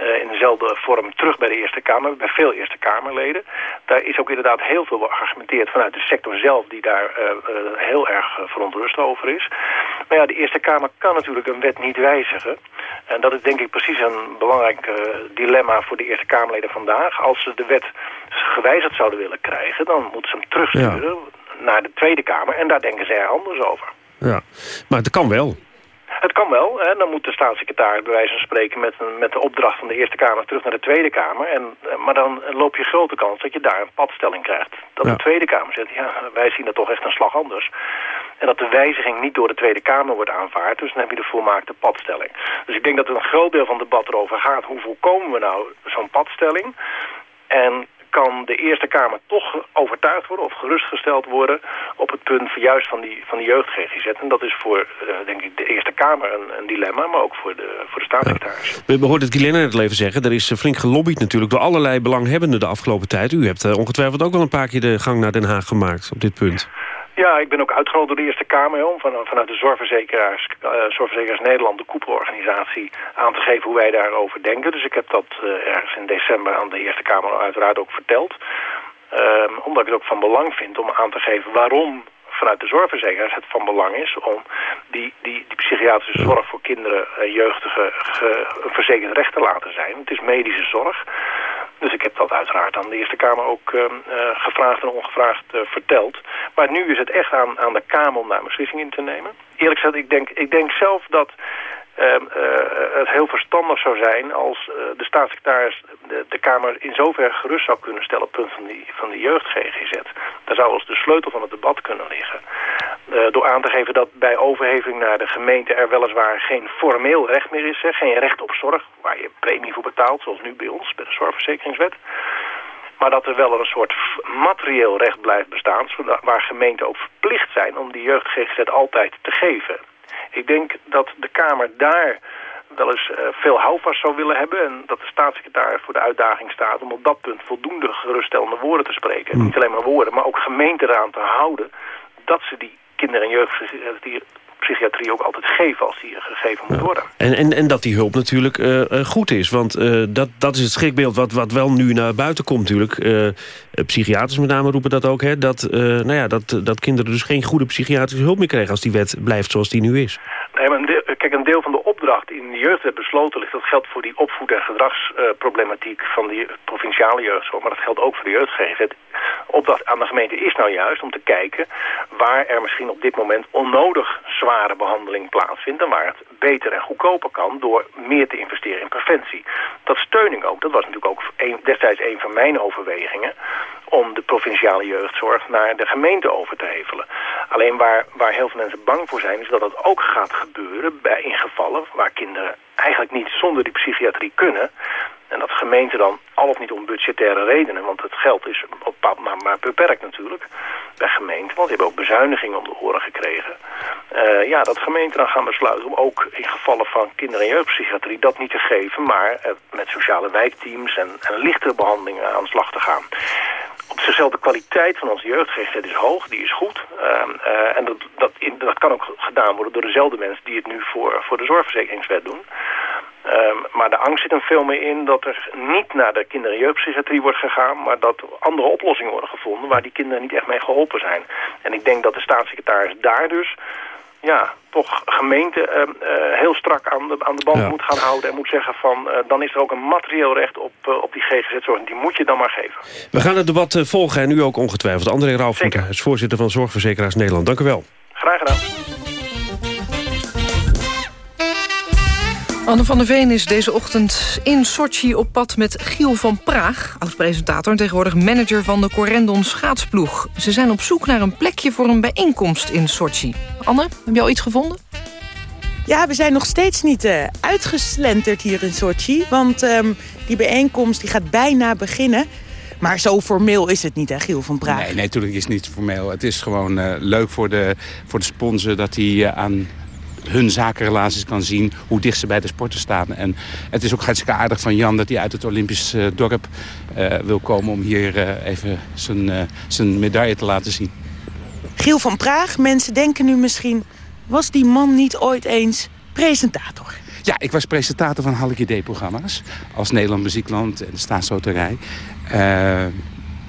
uh, in dezelfde vorm terug bij de Eerste Kamer. Bij veel Eerste Kamerleden. Daar is ook inderdaad heel veel geargumenteerd vanuit de sector zelf, die daar heel erg verontrust over is. Maar ja, de Eerste Kamer kan natuurlijk een wet niet wijzigen. En dat is denk ik precies een belangrijk dilemma voor de Eerste Kamerleden vandaag. Als ze de wet gewijzigd zouden willen krijgen, dan moeten ze hem terugsturen ja. naar de Tweede Kamer. En daar denken zij anders over. Ja, maar het kan wel. Het kan wel. Hè. Dan moet de staatssecretaris bij wijze van spreken met, met de opdracht van de Eerste Kamer terug naar de Tweede Kamer. En, maar dan loop je grote kans dat je daar een padstelling krijgt. Dat ja. de Tweede Kamer zegt, ja, wij zien dat toch echt een slag anders. En dat de wijziging niet door de Tweede Kamer wordt aanvaard. Dus dan heb je de volmaakte padstelling. Dus ik denk dat er een groot deel van het debat erover gaat. Hoe voorkomen we nou zo'n padstelling? En kan de Eerste Kamer toch overtuigd worden of gerustgesteld worden op het punt juist van die, van die jeugd-GGZ. En dat is voor, uh, denk ik, de Eerste Kamer een, een, dilemma, maar ook voor de, voor de staatssecretaris. Ja. We, we hoorden het Guilaine net even zeggen. Er is flink gelobbyd natuurlijk door allerlei belanghebbenden de afgelopen tijd. U hebt uh, ongetwijfeld ook wel een paar keer de gang naar Den Haag gemaakt op dit punt. Ja, ik ben ook uitgenodigd door de Eerste Kamer om van, vanuit de Zorgverzekeraars, uh, Zorgverzekeraars Nederland, de koepelorganisatie, aan te geven hoe wij daarover denken. Dus ik heb dat uh, ergens in december aan de Eerste Kamer uiteraard ook verteld. Um, omdat ik het ook van belang vind om aan te geven waarom vanuit de zorgverzekeraars het van belang is om die, die, die psychiatrische zorg voor kinderen en jeugdigen een verzekerd recht te laten zijn. Het is medische zorg. Dus ik heb dat uiteraard aan de Eerste Kamer ook uh, gevraagd en ongevraagd uh, verteld. Maar nu is het echt aan, aan de Kamer om daar beslissing in te nemen. Eerlijk gezegd, ik denk, ik denk zelf dat het heel verstandig zou zijn als de staatssecretaris de, de, Kamer in zoverre gerust zou kunnen stellen op het punt van die, van die jeugd-GGZ. Daar zou als de sleutel van het debat kunnen liggen. door aan te geven dat bij overheving naar de gemeente er weliswaar geen formeel recht meer is. Geen recht op zorg, waar je premie voor betaalt, zoals nu bij ons, bij de zorgverzekeringswet. Maar dat er wel een soort materieel recht blijft bestaan... waar gemeenten ook verplicht zijn om die jeugd-GGZ altijd te geven. Ik denk dat de Kamer daar wel eens uh, veel houvast zou willen hebben... en dat de staatssecretaris voor de uitdaging staat... om op dat punt voldoende geruststellende woorden te spreken. Mm. Niet alleen maar woorden, maar ook gemeenten eraan te houden... dat ze die kinder- en jeugdpsychiatrie psychiatrie ook altijd geven als die gegeven moet worden. En, en, en dat die hulp natuurlijk uh, uh, goed is. Want uh, dat, dat is het schrikbeeld wat, wat wel nu naar buiten komt natuurlijk. psychiaters met name roepen dat ook. Hè, dat, nou ja, dat, dat kinderen dus geen goede psychiatrische hulp meer krijgen... als die wet blijft zoals die nu is. Nee, maar kijk, een deel van de opdracht in de jeugdwet besloten ligt... dat geldt voor die opvoed- en gedragsproblematiek van die provinciale jeugdzorg... maar dat geldt ook voor de jeugdgevz. Opdracht aan de gemeente is nou juist om te kijken... waar er misschien op dit moment onnodig zware behandeling plaatsvindt... en waar het beter en goedkoper kan door meer te investeren in preventie. Dat steun ik ook. Dat was natuurlijk ook destijds een van mijn overwegingen... om de provinciale jeugdzorg naar de gemeente over te hevelen. Alleen waar, waar heel veel mensen bang voor zijn... is dat dat ook gaat gebeuren in gevallen waar kinderen eigenlijk niet zonder die psychiatrie kunnen... En dat gemeenten dan al of niet om budgettaire redenen, want het geld is op maar, beperkt natuurlijk bij gemeenten, want die hebben ook bezuinigingen om de oren gekregen. Uh, ja, dat gemeenten dan gaan besluiten om ook in gevallen van kinder- en jeugdpsychiatrie dat niet te geven, maar uh, met sociale wijkteams en, en lichtere behandelingen aan de slag te gaan. Op zichzelf de kwaliteit van onze jeugdgz is hoog, die is goed. Uh, uh, en dat, dat, dat kan ook gedaan worden door dezelfde mensen die het nu voor, voor de zorgverzekeringswet doen. Ehm, maar de angst zit er veel meer in dat er niet naar de kinder- en jeugdpsychiatrie wordt gegaan... maar dat andere oplossingen worden gevonden waar die kinderen niet echt mee geholpen zijn. En ik denk dat de staatssecretaris daar dus ja, toch gemeente uh, uh, heel strak aan de, aan de band moet gaan houden... en moet zeggen van, uh, dan is er ook een materieel recht op, op die GGZ-zorg. Die moet je dan maar geven. We gaan het debat volgen en u ook ongetwijfeld. André is voorzitter van Zorgverzekeraars Nederland. Dank u wel. Graag gedaan. Anne van der Veen is deze ochtend in Sochi op pad met Giel van Praag... oud-presentator en tegenwoordig manager van de Corendon schaatsploeg. Ze zijn op zoek naar een plekje voor een bijeenkomst in Sochi. Anne, heb je al iets gevonden? Ja, we zijn nog steeds niet uh, uitgeslenterd hier in Sochi. Want um, die bijeenkomst die gaat bijna beginnen. Maar zo formeel is het niet, hè, Giel van Praag? Nee, nee, natuurlijk is het niet formeel. Het is gewoon uh, leuk voor de, voor de sponsor dat hij uh, aan hun zakenrelaties kan zien hoe dicht ze bij de sporten staan. En het is ook hartstikke aardig van Jan dat hij uit het Olympisch uh, dorp uh, wil komen... om hier uh, even zijn, zijn medaille te laten zien. Giel van Praag, mensen denken nu misschien... was die man niet ooit eens presentator? Ja, ik was presentator van Halk D-programma's. Als Nederland Muziekland en de Staatsloterij.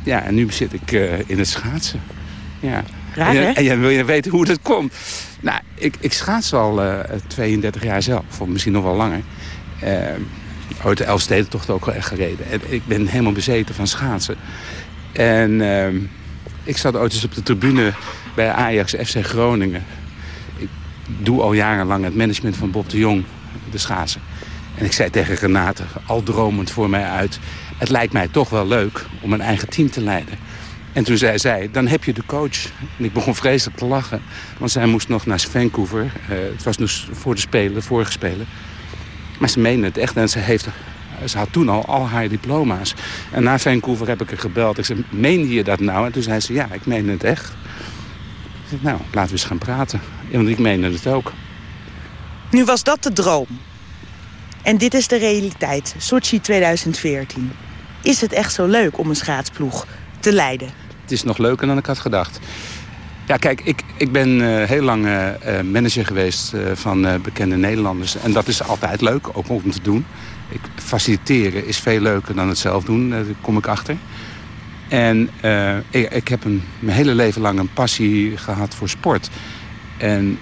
ja, en nu zit ik in het schaatsen. Ja. Raar, en, wil je weten hoe dat komt? Nou, ik, ik schaats al uh, 32 jaar zelf, of misschien nog wel langer. Uh, ooit de Elfstedentocht ook wel echt gereden. En ik ben helemaal bezeten van schaatsen. En uh, ik zat ooit eens op de tribune bij Ajax FC Groningen. Ik doe al jarenlang het management van Bob de Jong, de schaatsen. En ik zei tegen Renate, al dromend voor mij uit... het lijkt mij toch wel leuk om een eigen team te leiden. En toen zei zij, dan heb je de coach. En ik begon vreselijk te lachen. Want zij moest nog naar Vancouver. Uh, het was dus voor de Spelen, vorige Spelen. Maar ze meende het echt. En ze, heeft, ze had toen al al haar diploma's. En na Vancouver heb ik haar gebeld. Ik zei, meende je dat nou? En toen zei ze, ja, ik meen het echt. Ik zei, nou, laten we eens gaan praten. Want ik meende het ook. Nu was dat de droom. En dit is de realiteit. Sochi 2014. Is het echt zo leuk om een schaatsploeg te leiden? Het is nog leuker dan ik had gedacht. Ja, kijk, ik, ik ben uh, heel lang uh, manager geweest van bekende Nederlanders. En dat is altijd leuk, ook om te doen. Ik, faciliteren is veel leuker dan het zelf doen, daar kom ik achter. En ik, ik, heb een, mijn hele leven lang een passie gehad voor sport. En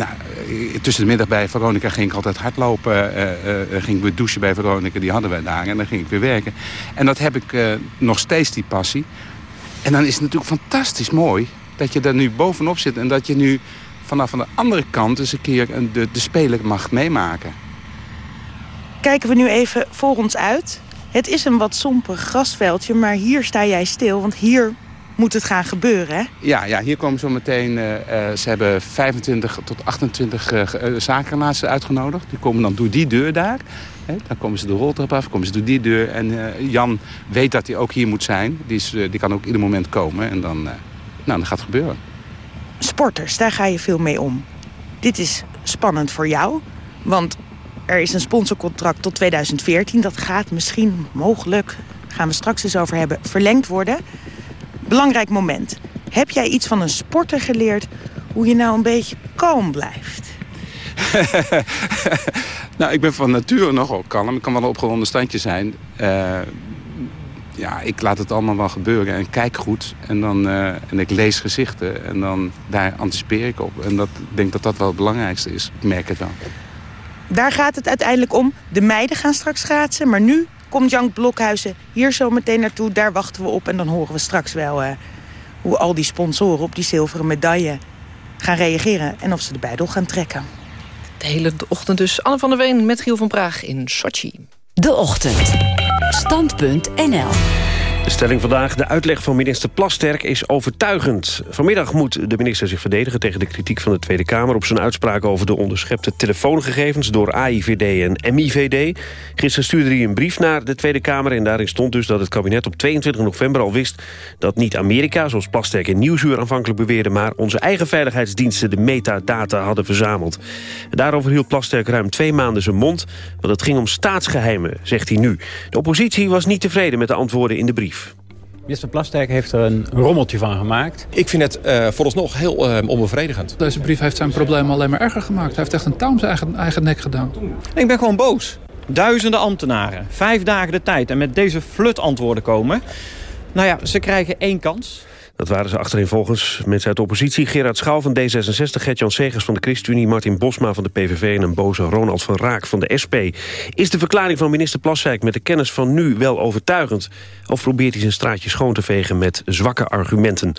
nou, tussen de middag bij Veronica ging ik altijd hardlopen. Uh, uh, ging weer douchen bij Veronica, die hadden wij daar. En dan ging ik weer werken. En dat heb ik nog steeds, die passie. En dan is het natuurlijk fantastisch mooi dat je daar nu bovenop zit... en dat je nu vanaf de andere kant eens een keer de, de speler mag meemaken. Kijken we nu even voor ons uit. Het is een wat somber grasveldje, maar hier sta jij stil. Want hier moet het gaan gebeuren, hè? Ja, ja hier komen zo meteen... Uh, uh, ze hebben 25 tot 28 uh, zakenrelaties uitgenodigd. Die komen dan door die deur daar. Hè? Dan komen ze de roltrap af, komen ze door die deur. En Jan weet dat hij ook hier moet zijn. Die, is, die kan ook ieder moment komen. En dan, nou, dan gaat het gebeuren. Sporters, daar ga je veel mee om. Dit is spannend voor jou. Want er is een sponsorcontract tot 2014. Dat gaat misschien, mogelijk, gaan we straks eens over hebben, verlengd worden. Belangrijk moment. Heb jij iets van een sporter geleerd hoe je nou een beetje kalm blijft? nou, ik ben van nature nogal kalm. Ik kan wel een opgewonden standje zijn. Uh, ja, ik laat het allemaal wel gebeuren en kijk goed. En, dan, uh, en ik lees gezichten en dan daar anticipeer ik op. En dat, ik denk dat dat wel het belangrijkste is. Ik merk het wel. Daar gaat het uiteindelijk om. De meiden gaan straks schaatsen, maar nu komt Jan Blokhuizen hier zo meteen naartoe. Daar wachten we op en dan horen we straks wel uh, hoe al die sponsoren op die zilveren medaille gaan reageren. En of ze de bijdel gaan trekken. De hele ochtend dus Anne van der Ween met Giel van Praag in Sochi. De Ochtend. Stand.nl de stelling vandaag, de uitleg van minister Plasterk is overtuigend. Vanmiddag moet de minister zich verdedigen tegen de kritiek van de Tweede Kamer... op zijn uitspraak over de onderschepte telefoongegevens door AIVD en MIVD. Gisteren stuurde hij een brief naar de Tweede Kamer... en daarin stond dus dat het kabinet op 22 november al wist... dat niet Amerika, zoals Plasterk in Nieuwsuur aanvankelijk beweerde... maar onze eigen veiligheidsdiensten de metadata hadden verzameld. Daarover hield Plasterk ruim twee maanden zijn mond... want het ging om staatsgeheimen, zegt hij nu. De oppositie was niet tevreden met de antwoorden in de brief. Minister Plasterk heeft er een rommeltje van gemaakt. Ik vind het uh, vooralsnog heel uh, onbevredigend. Deze brief heeft zijn probleem alleen maar erger gemaakt. Hij heeft echt een touw zijn eigen, eigen nek gedaan. Ik ben gewoon boos. Duizenden ambtenaren, vijf dagen de tijd en met deze flut antwoorden komen. Nou ja, ze krijgen één kans. Dat waren ze achterin volgens mensen uit de oppositie. Gerard Schouw van D66, Gert-Jan Segers van de ChristenUnie... Martin Bosma van de PVV en een boze Ronald van Raak van de SP. Is de verklaring van minister Plaswijk met de kennis van nu wel overtuigend? Of probeert hij zijn straatje schoon te vegen met zwakke argumenten?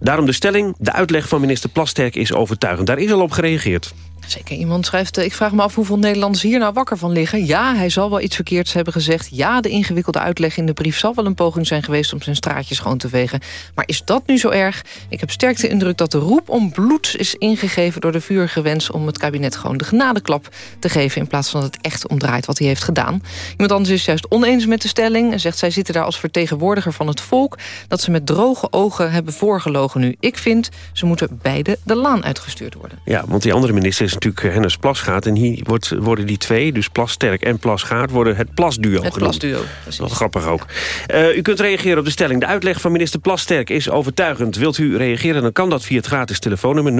Daarom de stelling, de uitleg van minister Plasterk is overtuigend. Daar is al op gereageerd. Zeker, iemand schrijft... Eh, ik vraag me af hoeveel Nederlanders hier nou wakker van liggen. Ja, hij zal wel iets verkeerds hebben gezegd. Ja, de ingewikkelde uitleg in de brief zal wel een poging zijn geweest... om zijn straatje schoon te vegen. Maar is dat nu zo erg? Ik heb sterk de indruk dat de roep om bloed is ingegeven... door de vurige wens om het kabinet gewoon de genadeklap te geven... in plaats van dat het echt omdraait wat hij heeft gedaan. Iemand anders is juist oneens met de stelling... en zegt zij zitten daar als vertegenwoordiger van het volk... dat ze met droge ogen hebben voorgelogen nu. Ik vind, ze moeten beide de laan uitgestuurd worden. Ja, want die andere minister is natuurlijk Hennis Plasgaat. En hier wordt, worden die twee, dus Plasterk en Plasgaat... worden het plasduo Het plasduo, precies. Grappig ook. Uh, u kunt reageren op de stelling. De uitleg van minister Plasterk is overtuigend. Wilt u reageren, dan kan dat via het gratis telefoonnummer 0800-1101.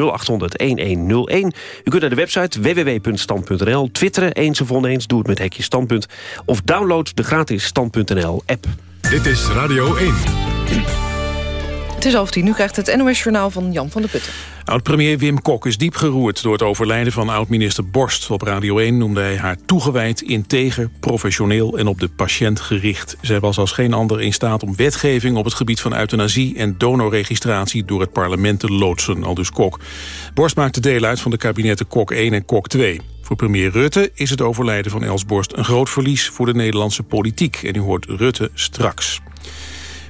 U kunt naar de website www.stand.nl. Twitteren, eens of oneens, doe het met hekje standpunt. Of download de gratis stand.nl app. Dit is Radio 1. Het is half. Nu krijgt het NOS-journaal van Jan van der Putten. Oud-premier Wim Kok is diep geroerd door het overlijden van oud-minister Borst. Op Radio 1 noemde hij haar toegewijd, integer, professioneel en op de patiënt gericht. Zij was als geen ander in staat om wetgeving op het gebied van euthanasie en donorregistratie door het parlement te loodsen, aldus Kok. Borst maakte deel uit van de kabinetten Kok 1 en Kok 2. Voor premier Rutte is het overlijden van Els Borst een groot verlies voor de Nederlandse politiek. En u hoort Rutte straks.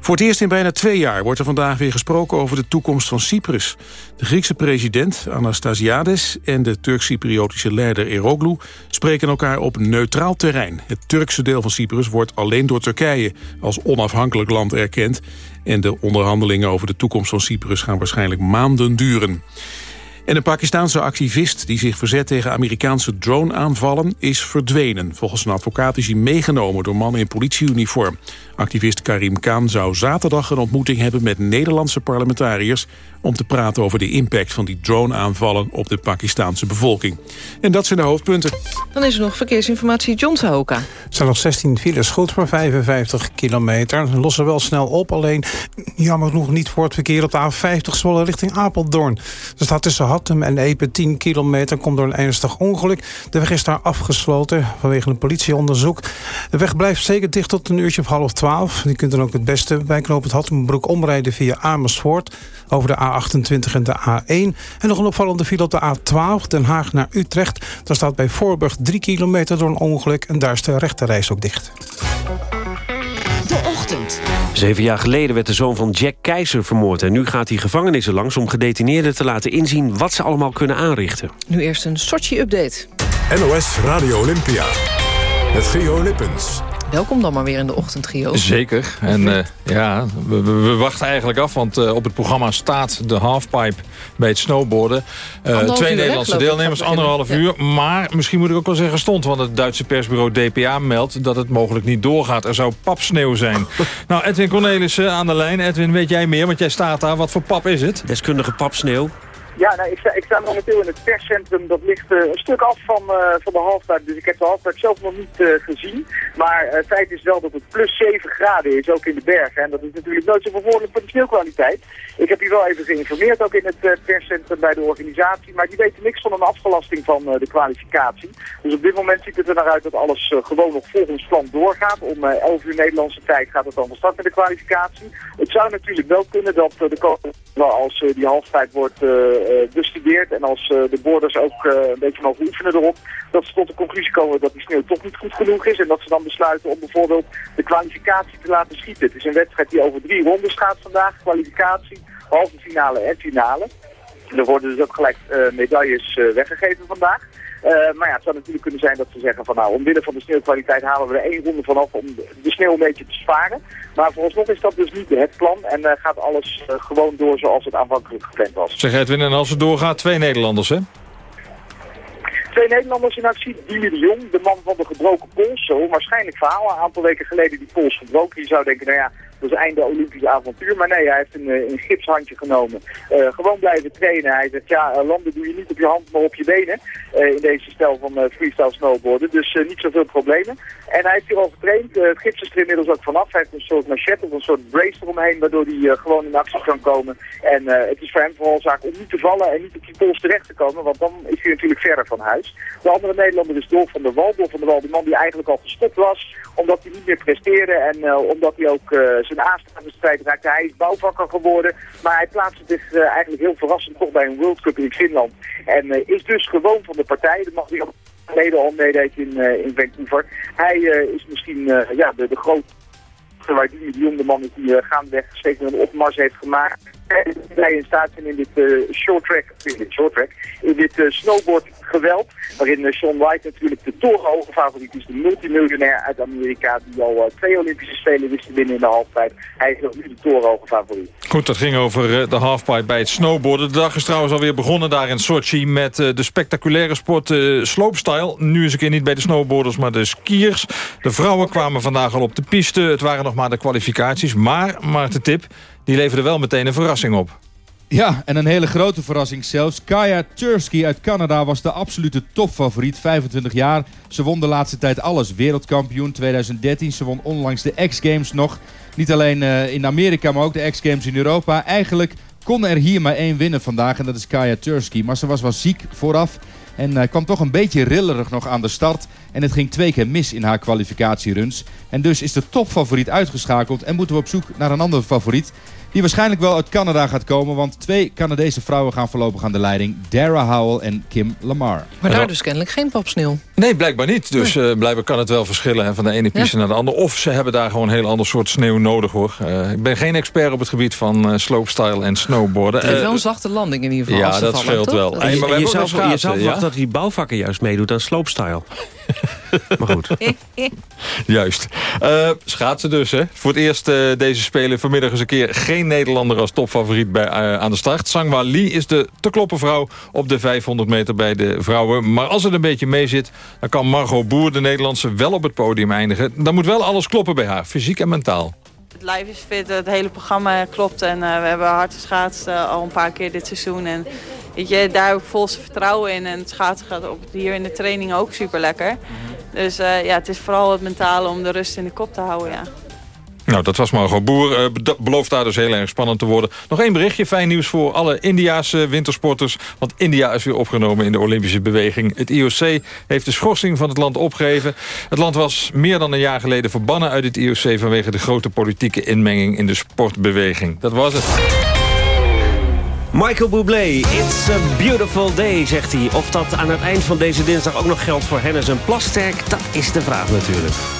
Voor het eerst in bijna twee jaar wordt er vandaag weer gesproken over de toekomst van Cyprus. De Griekse president Anastasiades en de Turk-Cypriotische leider Eroglu spreken elkaar op neutraal terrein. Het Turkse deel van Cyprus wordt alleen door Turkije als onafhankelijk land erkend. En de onderhandelingen over de toekomst van Cyprus gaan waarschijnlijk maanden duren. En een Pakistaanse activist die zich verzet tegen Amerikaanse drone-aanvallen is verdwenen. Volgens een advocaat is hij meegenomen door mannen in politieuniform. Activist Karim Khan zou zaterdag een ontmoeting hebben met Nederlandse parlementariërs om te praten over de impact van die drone-aanvallen op de Pakistanse bevolking. En dat zijn de hoofdpunten. Dan is er nog verkeersinformatie John Sahoka. Er zijn nog 16 files, goed voor 55 kilometer. Ze lossen wel snel op, alleen jammer genoeg niet voor het verkeer op de A50 Zwolle richting Apeldoorn. Er staat tussen Hattem en Epe 10 kilometer, komt door een ernstig ongeluk. De weg is daar afgesloten vanwege een politieonderzoek. De weg blijft zeker dicht tot een uurtje of half 12. Je kunt dan ook het beste bij knooppunt Hattemenbroek omrijden via Amersfoort over de A28 en de A1. En nog een opvallende file op de A12, Den Haag naar Utrecht. Daar staat bij Voorburg 3 kilometer door een ongeluk... en daar is de rechterreis ook dicht. De ochtend. Zeven jaar geleden werd de zoon van Jack Keizer vermoord... en nu gaat hij gevangenissen langs om gedetineerden te laten inzien... wat ze allemaal kunnen aanrichten. Nu eerst een Sochi-update. NOS Radio Olympia. Met Gio Lippens. Welkom dan maar weer in de ochtend, Gio. Zeker. En uh, ja, we, we, we, wachten eigenlijk af, want uh, op het programma staat de halfpipe bij het snowboarden. Uh, twee Nederlandse deelnemers, anderhalf uur. Maar misschien moet ik ook wel zeggen stond, want het Duitse persbureau DPA meldt dat het mogelijk niet doorgaat. Er zou papsneeuw zijn. nou, Edwin Cornelissen aan de lijn. Edwin, weet jij meer, want jij staat daar. Wat voor pap is het? Deskundige papsneeuw. Ja, nou, ik, sta, ik sta momenteel in het perscentrum. Dat ligt uh, een stuk af van, uh, van de halftijd. Dus ik heb de halftijd zelf nog niet uh, gezien. Maar het feit is wel dat het plus 7 graden is, ook in de bergen. En dat is natuurlijk nooit zo verwoordelijk voor de sneeuwkwaliteit. Ik heb hier wel even geïnformeerd, ook in het perscentrum bij de organisatie. Maar die weten niks van een afgelasting van de kwalificatie. Dus op dit moment ziet het er naar uit dat alles gewoon nog volgens plan doorgaat. Om 11 uur Nederlandse tijd gaat het dan van start met de kwalificatie. Het zou natuurlijk wel kunnen dat de komende als die halftijd wordt bestudeerd en als uh, de boorders ook uh, een beetje mogen oefenen erop, dat ze tot de conclusie komen dat die sneeuw toch niet goed genoeg is en dat ze dan besluiten om bijvoorbeeld de kwalificatie te laten schieten. Het is een wedstrijd die over drie rondes gaat vandaag, kwalificatie, halve finale en finale. Er worden dus ook gelijk medailles weggegeven vandaag. Uh, maar ja, het zou natuurlijk kunnen zijn dat ze zeggen van nou, omwille van de sneeuwkwaliteit halen we er één ronde vanaf om de sneeuw een beetje te sparen. Maar vooralsnog is dat dus niet het plan en uh, gaat alles uh, gewoon door zoals het aanvankelijk gepland was. Zeg Edwin, en als het doorgaat, twee Nederlanders hè? Twee Nederlanders in actie. Dimi de Jong, de man van de gebroken pols. Zo waarschijnlijk verhaal. Een aantal weken geleden die pols gebroken. Je zou denken, nou ja, Is einde Olympisch avontuur. Maar nee, hij heeft een, een gipshandje genomen. gewoon blijven trainen. Hij zegt, ja, landen doe je niet op je hand, maar op je benen. in deze stijl van freestyle snowboarden. Dus niet zoveel problemen. En hij heeft hier al getraind. het gips is er inmiddels ook vanaf. Hij heeft een soort machette of een soort brace eromheen, waardoor hij gewoon in actie kan komen. En het is voor hem vooral zaak om niet te vallen en niet op die pols terecht te komen, want dan is hij natuurlijk verder van huis. De andere Nederlander is Dolf van der Wal. Dolf van der Wal, die man die eigenlijk al gestopt was, omdat hij niet meer presteerde en omdat hij ook zijn aanstaande strijd raakte. Hij is bouwvakker geworden, maar hij plaatste zich uh, eigenlijk heel verrassend toch bij een World Cup in Finland. En is dus gewoon van de partij. Dat mag hij ook geleden al meedeed in, in Vancouver. Hij is misschien ja, de, de grote waar die, jonge man is die gaandeweg zeker een opmars heeft gemaakt. Hij in staat zijn in dit uh, short in dit short in dit uh, snowboard geweld. Waarin uh, Sean White natuurlijk de torenhoge favoriet is. De multimiljonair uit Amerika die al twee Olympische Spelen wist te winnen in de halfpipe. Hij is nog nu de torenhoge favoriet. Goed, dat ging over de halfpipe bij het snowboarden. De dag is trouwens alweer begonnen daar in Sochi met de spectaculaire sport slopestyle. Nu is een keer niet bij de snowboarders, maar de skiers. De vrouwen kwamen vandaag al op de piste. Het waren nog maar de kwalificaties. Maar, maar de tip, die leverde wel meteen een verrassing op. Ja, en een hele grote verrassing zelfs. Kaya Tursky uit Canada was de absolute topfavoriet, 25 jaar. Ze won de laatste tijd alles. Wereldkampioen 2013. Ze won onlangs de X-Games nog. Niet alleen uh, in Amerika, maar ook de X-Games in Europa. Eigenlijk kon er hier maar één winnen vandaag en dat is Kaya Tursky. Maar ze was wel ziek vooraf en uh, kwam toch een beetje rillerig nog aan de start. En het ging twee keer mis in haar kwalificatieruns. En dus is de topfavoriet uitgeschakeld en moeten we op zoek naar een andere favoriet. Die waarschijnlijk wel uit Canada gaat komen. Want twee Canadese vrouwen gaan voorlopig aan de leiding. Dara Howell en Kim Lamar. Maar daar dus kennelijk geen popsneeuw. Nee, blijkbaar niet. Dus nee. uh, blijkbaar kan het wel verschillen hè, van de ene piste naar de andere. Of ze hebben daar gewoon een heel ander soort sneeuw nodig hoor. Uh, ik ben geen expert op het gebied van uh, slopestyle en snowboarden. Het is wel een zachte landing in ieder geval. Ja, dat scheelt wel. En je, je, zou, je zou verwachten dat die bouwvakker juist meedoet aan slopestyle. maar goed. Juist. Uh, schaatsen dus, hè. Voor het eerst uh, deze Spelen vanmiddag eens een keer geen Nederlander als topfavoriet bij, uh, aan de start. Sangwa Lee is de te kloppen vrouw op de 500 meter bij de vrouwen. Maar als het een beetje mee zit, dan kan Margot Boer, de Nederlandse, wel op het podium eindigen. Dan moet wel alles kloppen bij haar, fysiek en mentaal. Het lijf is fit, het hele programma klopt en we hebben hard geschaatst al een paar keer dit seizoen. En weet je, daar heb ik volste vertrouwen in en het schaatsen gaat op, hier in de training ook super lekker. Dus uh, ja, het is vooral het mentale om de rust in de kop te houden, ja. Nou, dat was Margot Boer. Uh, belooft daar dus heel erg spannend te worden. Nog één berichtje. Fijn nieuws voor alle Indiaanse wintersporters. Want India is weer opgenomen in de Olympische beweging. Het IOC heeft de schorsing van het land opgegeven. Het land was meer dan een jaar geleden verbannen uit het IOC... vanwege de grote politieke inmenging in de sportbeweging. Dat was het. Michael Bublé, it's a beautiful day, zegt hij. Of dat aan het eind van deze dinsdag ook nog geldt voor Hennis en Plasterk... dat is de vraag natuurlijk.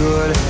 good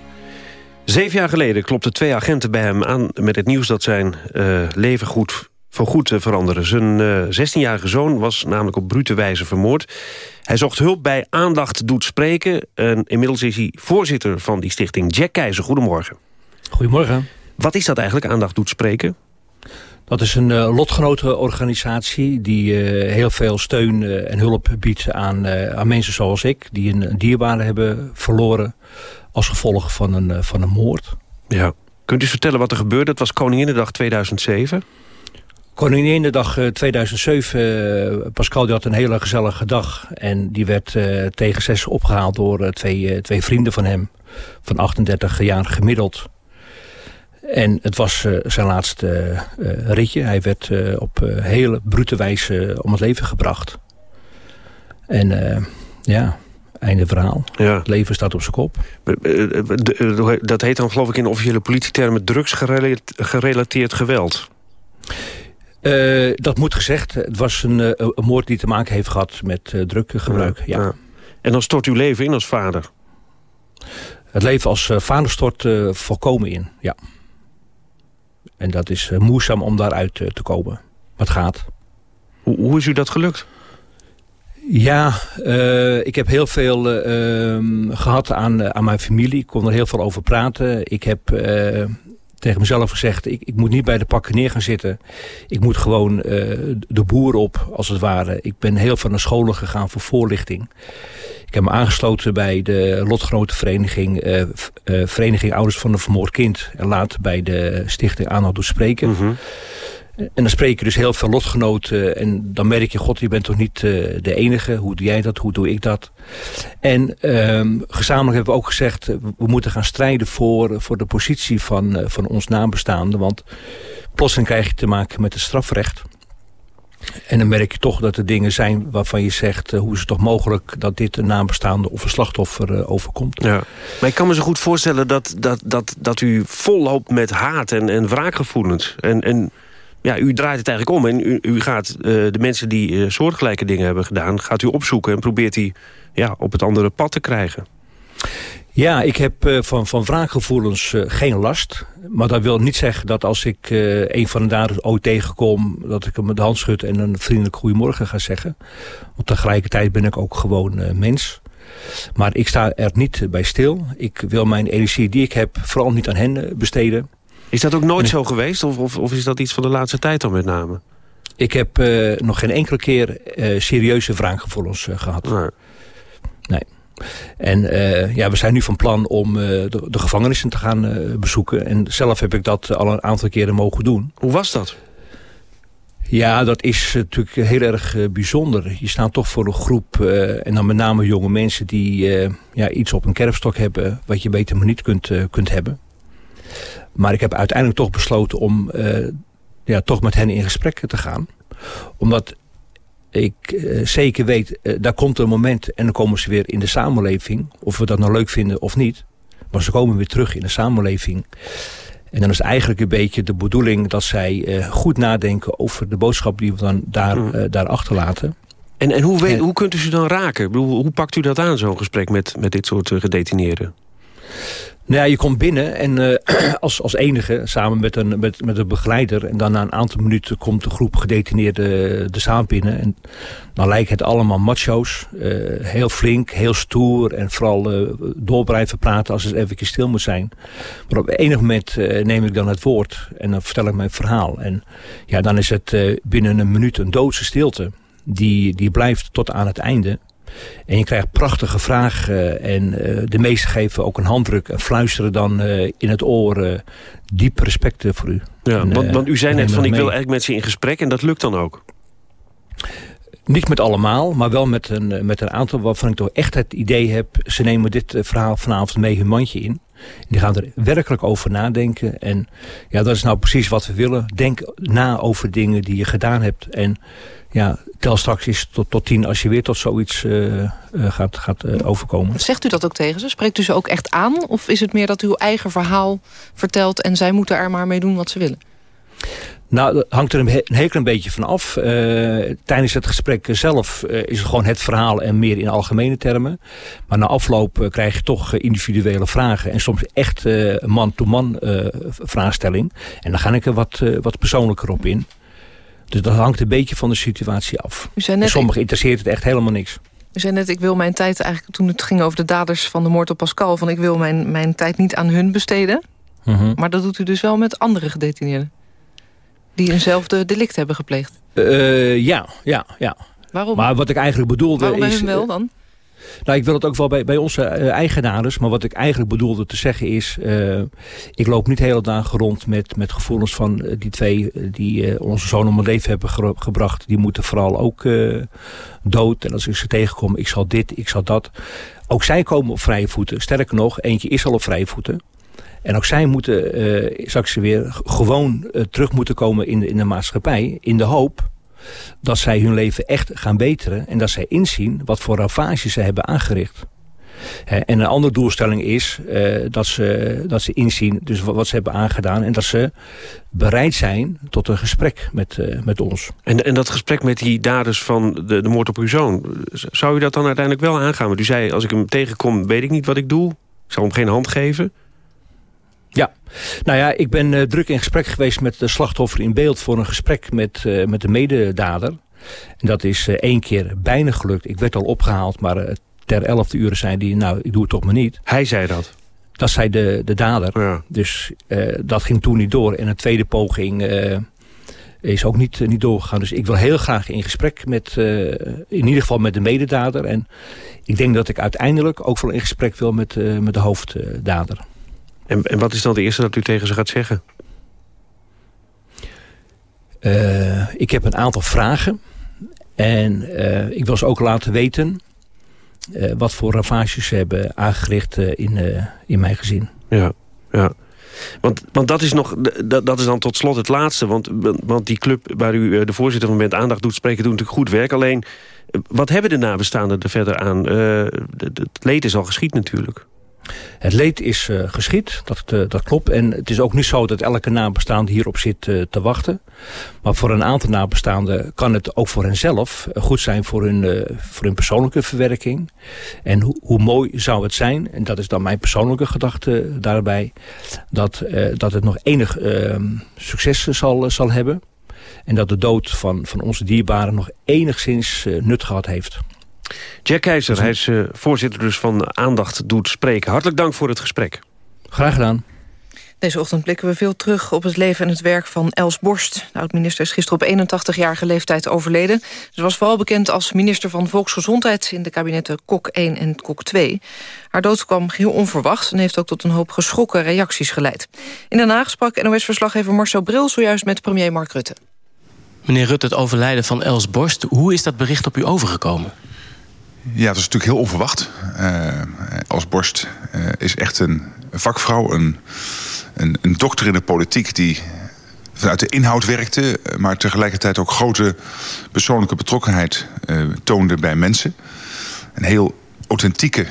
Zeven jaar geleden klopten twee agenten bij hem aan met het nieuws dat zijn uh, leven goed, voorgoed veranderen. Zijn uh, 16-jarige zoon was namelijk op brute wijze vermoord. Hij zocht hulp bij Aandacht Doet Spreken. En inmiddels is hij voorzitter van die stichting Jack Keizer. Goedemorgen. Goedemorgen. Wat is dat eigenlijk, Aandacht Doet Spreken? Dat is een uh, lotgenotenorganisatie die uh, heel veel steun uh, en hulp biedt aan, aan mensen zoals ik... die een, een dierbare hebben verloren als gevolg van een, van een moord. Ja. Kunt u vertellen wat er gebeurde? Het was Koninginnedag 2007. Koninginnedag 2007, Pascal die had een hele gezellige dag. En die werd tegen zes opgehaald door twee, twee vrienden van hem. Van 38 jaar gemiddeld. En het was zijn laatste ritje. Hij werd op hele brute wijze om het leven gebracht. En ja, einde verhaal. Ja. Het leven staat op zijn kop. Dat heet dan geloof ik in officiële politietermen drugsgerelateerd geweld. dat moet gezegd. Het was een, een, moord die te maken heeft gehad met druggebruik. Ja, ja. ja. En dan stort uw leven in als vader? Het leven als vader stort volkomen in, ja. En dat is uh, moeizaam om daaruit uh, te komen. Wat gaat. Hoe, hoe, is u dat gelukt? Ja, uh, ik heb heel veel gehad aan, aan mijn familie. Ik kon er heel veel over praten. Ik heb tegen mezelf gezegd... Ik, ik moet niet bij de pakken neer gaan zitten. Ik moet gewoon de boer op, als het ware. Ik ben heel veel naar scholen gegaan voor voorlichting. Ik heb me aangesloten bij de lotgenotenvereniging... Uh, uh, Vereniging Ouders van een Vermoord Kind. En later bij de Stichting Aanhoud Doet Spreken. Mhm. En dan spreek je dus heel veel lotgenoten. En dan merk je, god, je bent toch niet uh, de enige. Hoe doe jij dat? Hoe doe ik dat? En um, gezamenlijk hebben we ook gezegd... we moeten gaan strijden voor, voor de positie van, van ons nabestaanden. Want plotseling krijg je te maken met het strafrecht... En dan merk je toch dat er dingen zijn waarvan je zegt... Hoe is het toch mogelijk dat dit een nabestaande of een slachtoffer overkomt. Ja. Maar ik kan me zo goed voorstellen dat, dat, dat, dat u vol loopt met haat en, en wraakgevoelens. En, en ja, u draait het eigenlijk om. En u, u gaat uh, de mensen die soortgelijke dingen hebben gedaan... gaat u opzoeken en probeert die ja, op het andere pad te krijgen. Ja, ik heb uh, van, van wraakgevoelens uh, geen last. Maar dat wil niet zeggen dat als ik uh, een van de daders ooit tegenkom... dat ik hem de hand schud en een vriendelijk goedemorgen ga zeggen. Want tegelijkertijd ben ik ook gewoon mens. Maar ik sta er niet bij stil. Ik wil mijn energie die ik heb vooral niet aan hen besteden. Is dat ook nooit zo geweest? Of, of, of, is dat iets van de laatste tijd dan met name? Ik heb nog geen enkele keer serieuze wraakgevoelens gehad. Nee. nee. En uh, ja, we zijn nu van plan om de, de, gevangenissen te gaan bezoeken. En zelf heb ik dat al een aantal keren mogen doen. Hoe was dat? Ja, dat is natuurlijk heel erg bijzonder. Je staat toch voor een groep, en dan met name jonge mensen... die ja, iets op een kerfstok hebben wat je beter maar niet kunt, kunt hebben. Maar ik heb uiteindelijk toch besloten om ja, toch met hen in gesprek te gaan. Omdat ik uh, zeker weet, uh, daar komt een moment en dan komen ze weer in de samenleving. Of we dat nou leuk vinden of niet. Maar ze komen weer terug in de samenleving. En dan is eigenlijk een beetje de bedoeling dat zij goed nadenken over de boodschap die we dan daar, mm. daar achterlaten. En, en, hoe, weet, en hoe kunt u ze dan raken? Bedoel, hoe pakt u dat aan, zo'n gesprek met, met dit soort gedetineerden? Nou je komt binnen en eh, als, als enige samen met een, met, met een begeleider. En dan na een aantal minuten komt de groep gedetineerden de zaal binnen. En dan lijken het allemaal macho's. Uh, heel flink, heel stoer en vooral uh, door blijven praten als het even stil moet zijn. Maar op enig moment neem ik dan het woord en dan vertel ik mijn verhaal. En ja, dan is het binnen een minuut een doodse stilte. Die, die blijft tot aan het einde. En je krijgt prachtige vragen. En uh, de meesten geven ook een handdruk en fluisteren dan uh, in het oor diep respect voor u. Ja, en, want, want, u zei net van ik wil eigenlijk met ze in gesprek en dat lukt dan ook. Niet met allemaal, maar wel met een, met een aantal waarvan ik toch echt het idee heb... ze nemen dit verhaal vanavond mee hun mandje in. Die gaan er werkelijk over nadenken. En ja, dat is nou precies wat we willen. Denk na over dingen die je gedaan hebt. En ja, tel straks eens tot, tot tien als je weer tot zoiets uh, uh, gaat, gaat uh, overkomen. Zegt u dat ook tegen ze? Spreekt u ze ook echt aan? Of is het meer dat u uw eigen verhaal vertelt... en zij moeten er maar mee doen wat ze willen? Nou, dat hangt er een, een heel klein beetje van af. Uh, tijdens het gesprek zelf uh, is het gewoon het verhaal en meer in algemene termen. Maar na afloop uh, krijg je toch individuele vragen. En soms echt man-to-man vraagstelling. En dan ga ik er wat, wat persoonlijker op in. Dus dat hangt een beetje van de situatie af. Sommigen interesseert het echt helemaal niks. U zei net, ik wil mijn tijd eigenlijk, toen het ging over de daders van de moord op Pascal... van ik wil mijn, mijn tijd niet aan hun besteden. -hmm. Maar dat doet u dus wel met andere gedetineerden. Die eenzelfde delict hebben gepleegd. Uh, ja, ja, ja. Waarom? Maar wat ik eigenlijk bedoelde Waarom is... Waarom wel dan? Nou, ik wil het ook wel bij, bij onze uh, eigenaars. Maar wat ik eigenlijk bedoelde te zeggen is... Uh, ik loop niet de hele dagen rond met, met gevoelens van uh, die twee... die onze zoon om het leven hebben ge gebracht. Die moeten vooral ook dood. En als ik ze tegenkom, ik zal dit, ik zal dat. Ook zij komen op vrije voeten. Sterker nog, eentje is al op vrije voeten. En ook zij moeten uh, straks weer gewoon uh, terug moeten komen in de, in de maatschappij. In de hoop dat zij hun leven echt gaan beteren. En dat zij inzien wat voor ravage ze hebben aangericht. En een andere doelstelling is uh, dat, ze, dat ze inzien dus wat, ze hebben aangedaan. En dat ze bereid zijn tot een gesprek met, met ons. En, en dat gesprek met die daders van de, de moord op uw zoon. Zou u dat dan uiteindelijk wel aangaan? Want u zei, als ik hem tegenkom, weet ik niet wat ik doe. Ik zou hem geen hand geven. Ja, nou ja, ik ben uh, druk in gesprek geweest met de slachtoffer in beeld... voor een gesprek met, uh, met de mededader. En dat is uh, één keer bijna gelukt. Ik werd al opgehaald, maar ter elfde uur zei hij... nou, ik doe het toch maar niet. Hij zei dat? Dat zei de, de dader. Ja. Dus dat ging toen niet door. En een tweede poging is ook niet, niet doorgegaan. Dus ik wil heel graag in gesprek met, in ieder geval met de mededader. En ik denk dat ik uiteindelijk ook wel in gesprek wil met, met de hoofddader. En, en wat is dan het eerste dat u tegen ze gaat zeggen? Uh, ik heb een aantal vragen. En uh, ik wil ze ook laten weten... Uh, wat voor ravages ze hebben aangericht in, in mijn gezin. Ja, ja. Want, want dat, is nog, dat, dat is dan tot slot het laatste. Want, want die club waar u de voorzitter van bent aandacht doet spreken... doet natuurlijk goed werk. Alleen, wat hebben de nabestaanden er verder aan? het leed is al geschied natuurlijk. Het leed is uh, geschied, dat, uh, dat klopt. En het is ook niet zo dat elke nabestaande hierop zit uh, te wachten. Maar voor een aantal nabestaanden kan het ook voor henzelf goed zijn voor hun, voor hun persoonlijke verwerking. En ho hoe mooi zou het zijn, en dat is dan mijn persoonlijke gedachte daarbij, dat, dat het nog enig ehm, succes zal, zal hebben. En dat de dood van, van onze dierbaren nog enigszins nut gehad heeft. Jack Keizer, hij is uh, voorzitter dus van Aandacht Doet Spreken. Hartelijk dank voor het gesprek. Graag gedaan. Deze ochtend blikken we veel terug op het leven en het werk van Els Borst. De oud-minister is gisteren op 81-jarige leeftijd overleden. Ze was vooral bekend als minister van Volksgezondheid... in de kabinetten Kok 1 en Kok 2. Haar dood kwam heel onverwacht... en heeft ook tot een hoop geschrokken reacties geleid. In Den Haag sprak NOS-verslaggever Marcel Bril... zojuist met premier Mark Rutte. Meneer Rutte, het overlijden van Els Borst... hoe is dat bericht op u overgekomen? Ja, dat is natuurlijk heel onverwacht. Uh, als Borst uh, is echt een vakvrouw, een, een, een, dokter in de politiek die vanuit de inhoud werkte, maar tegelijkertijd ook grote persoonlijke betrokkenheid uh, toonde bij mensen. Een heel authentieke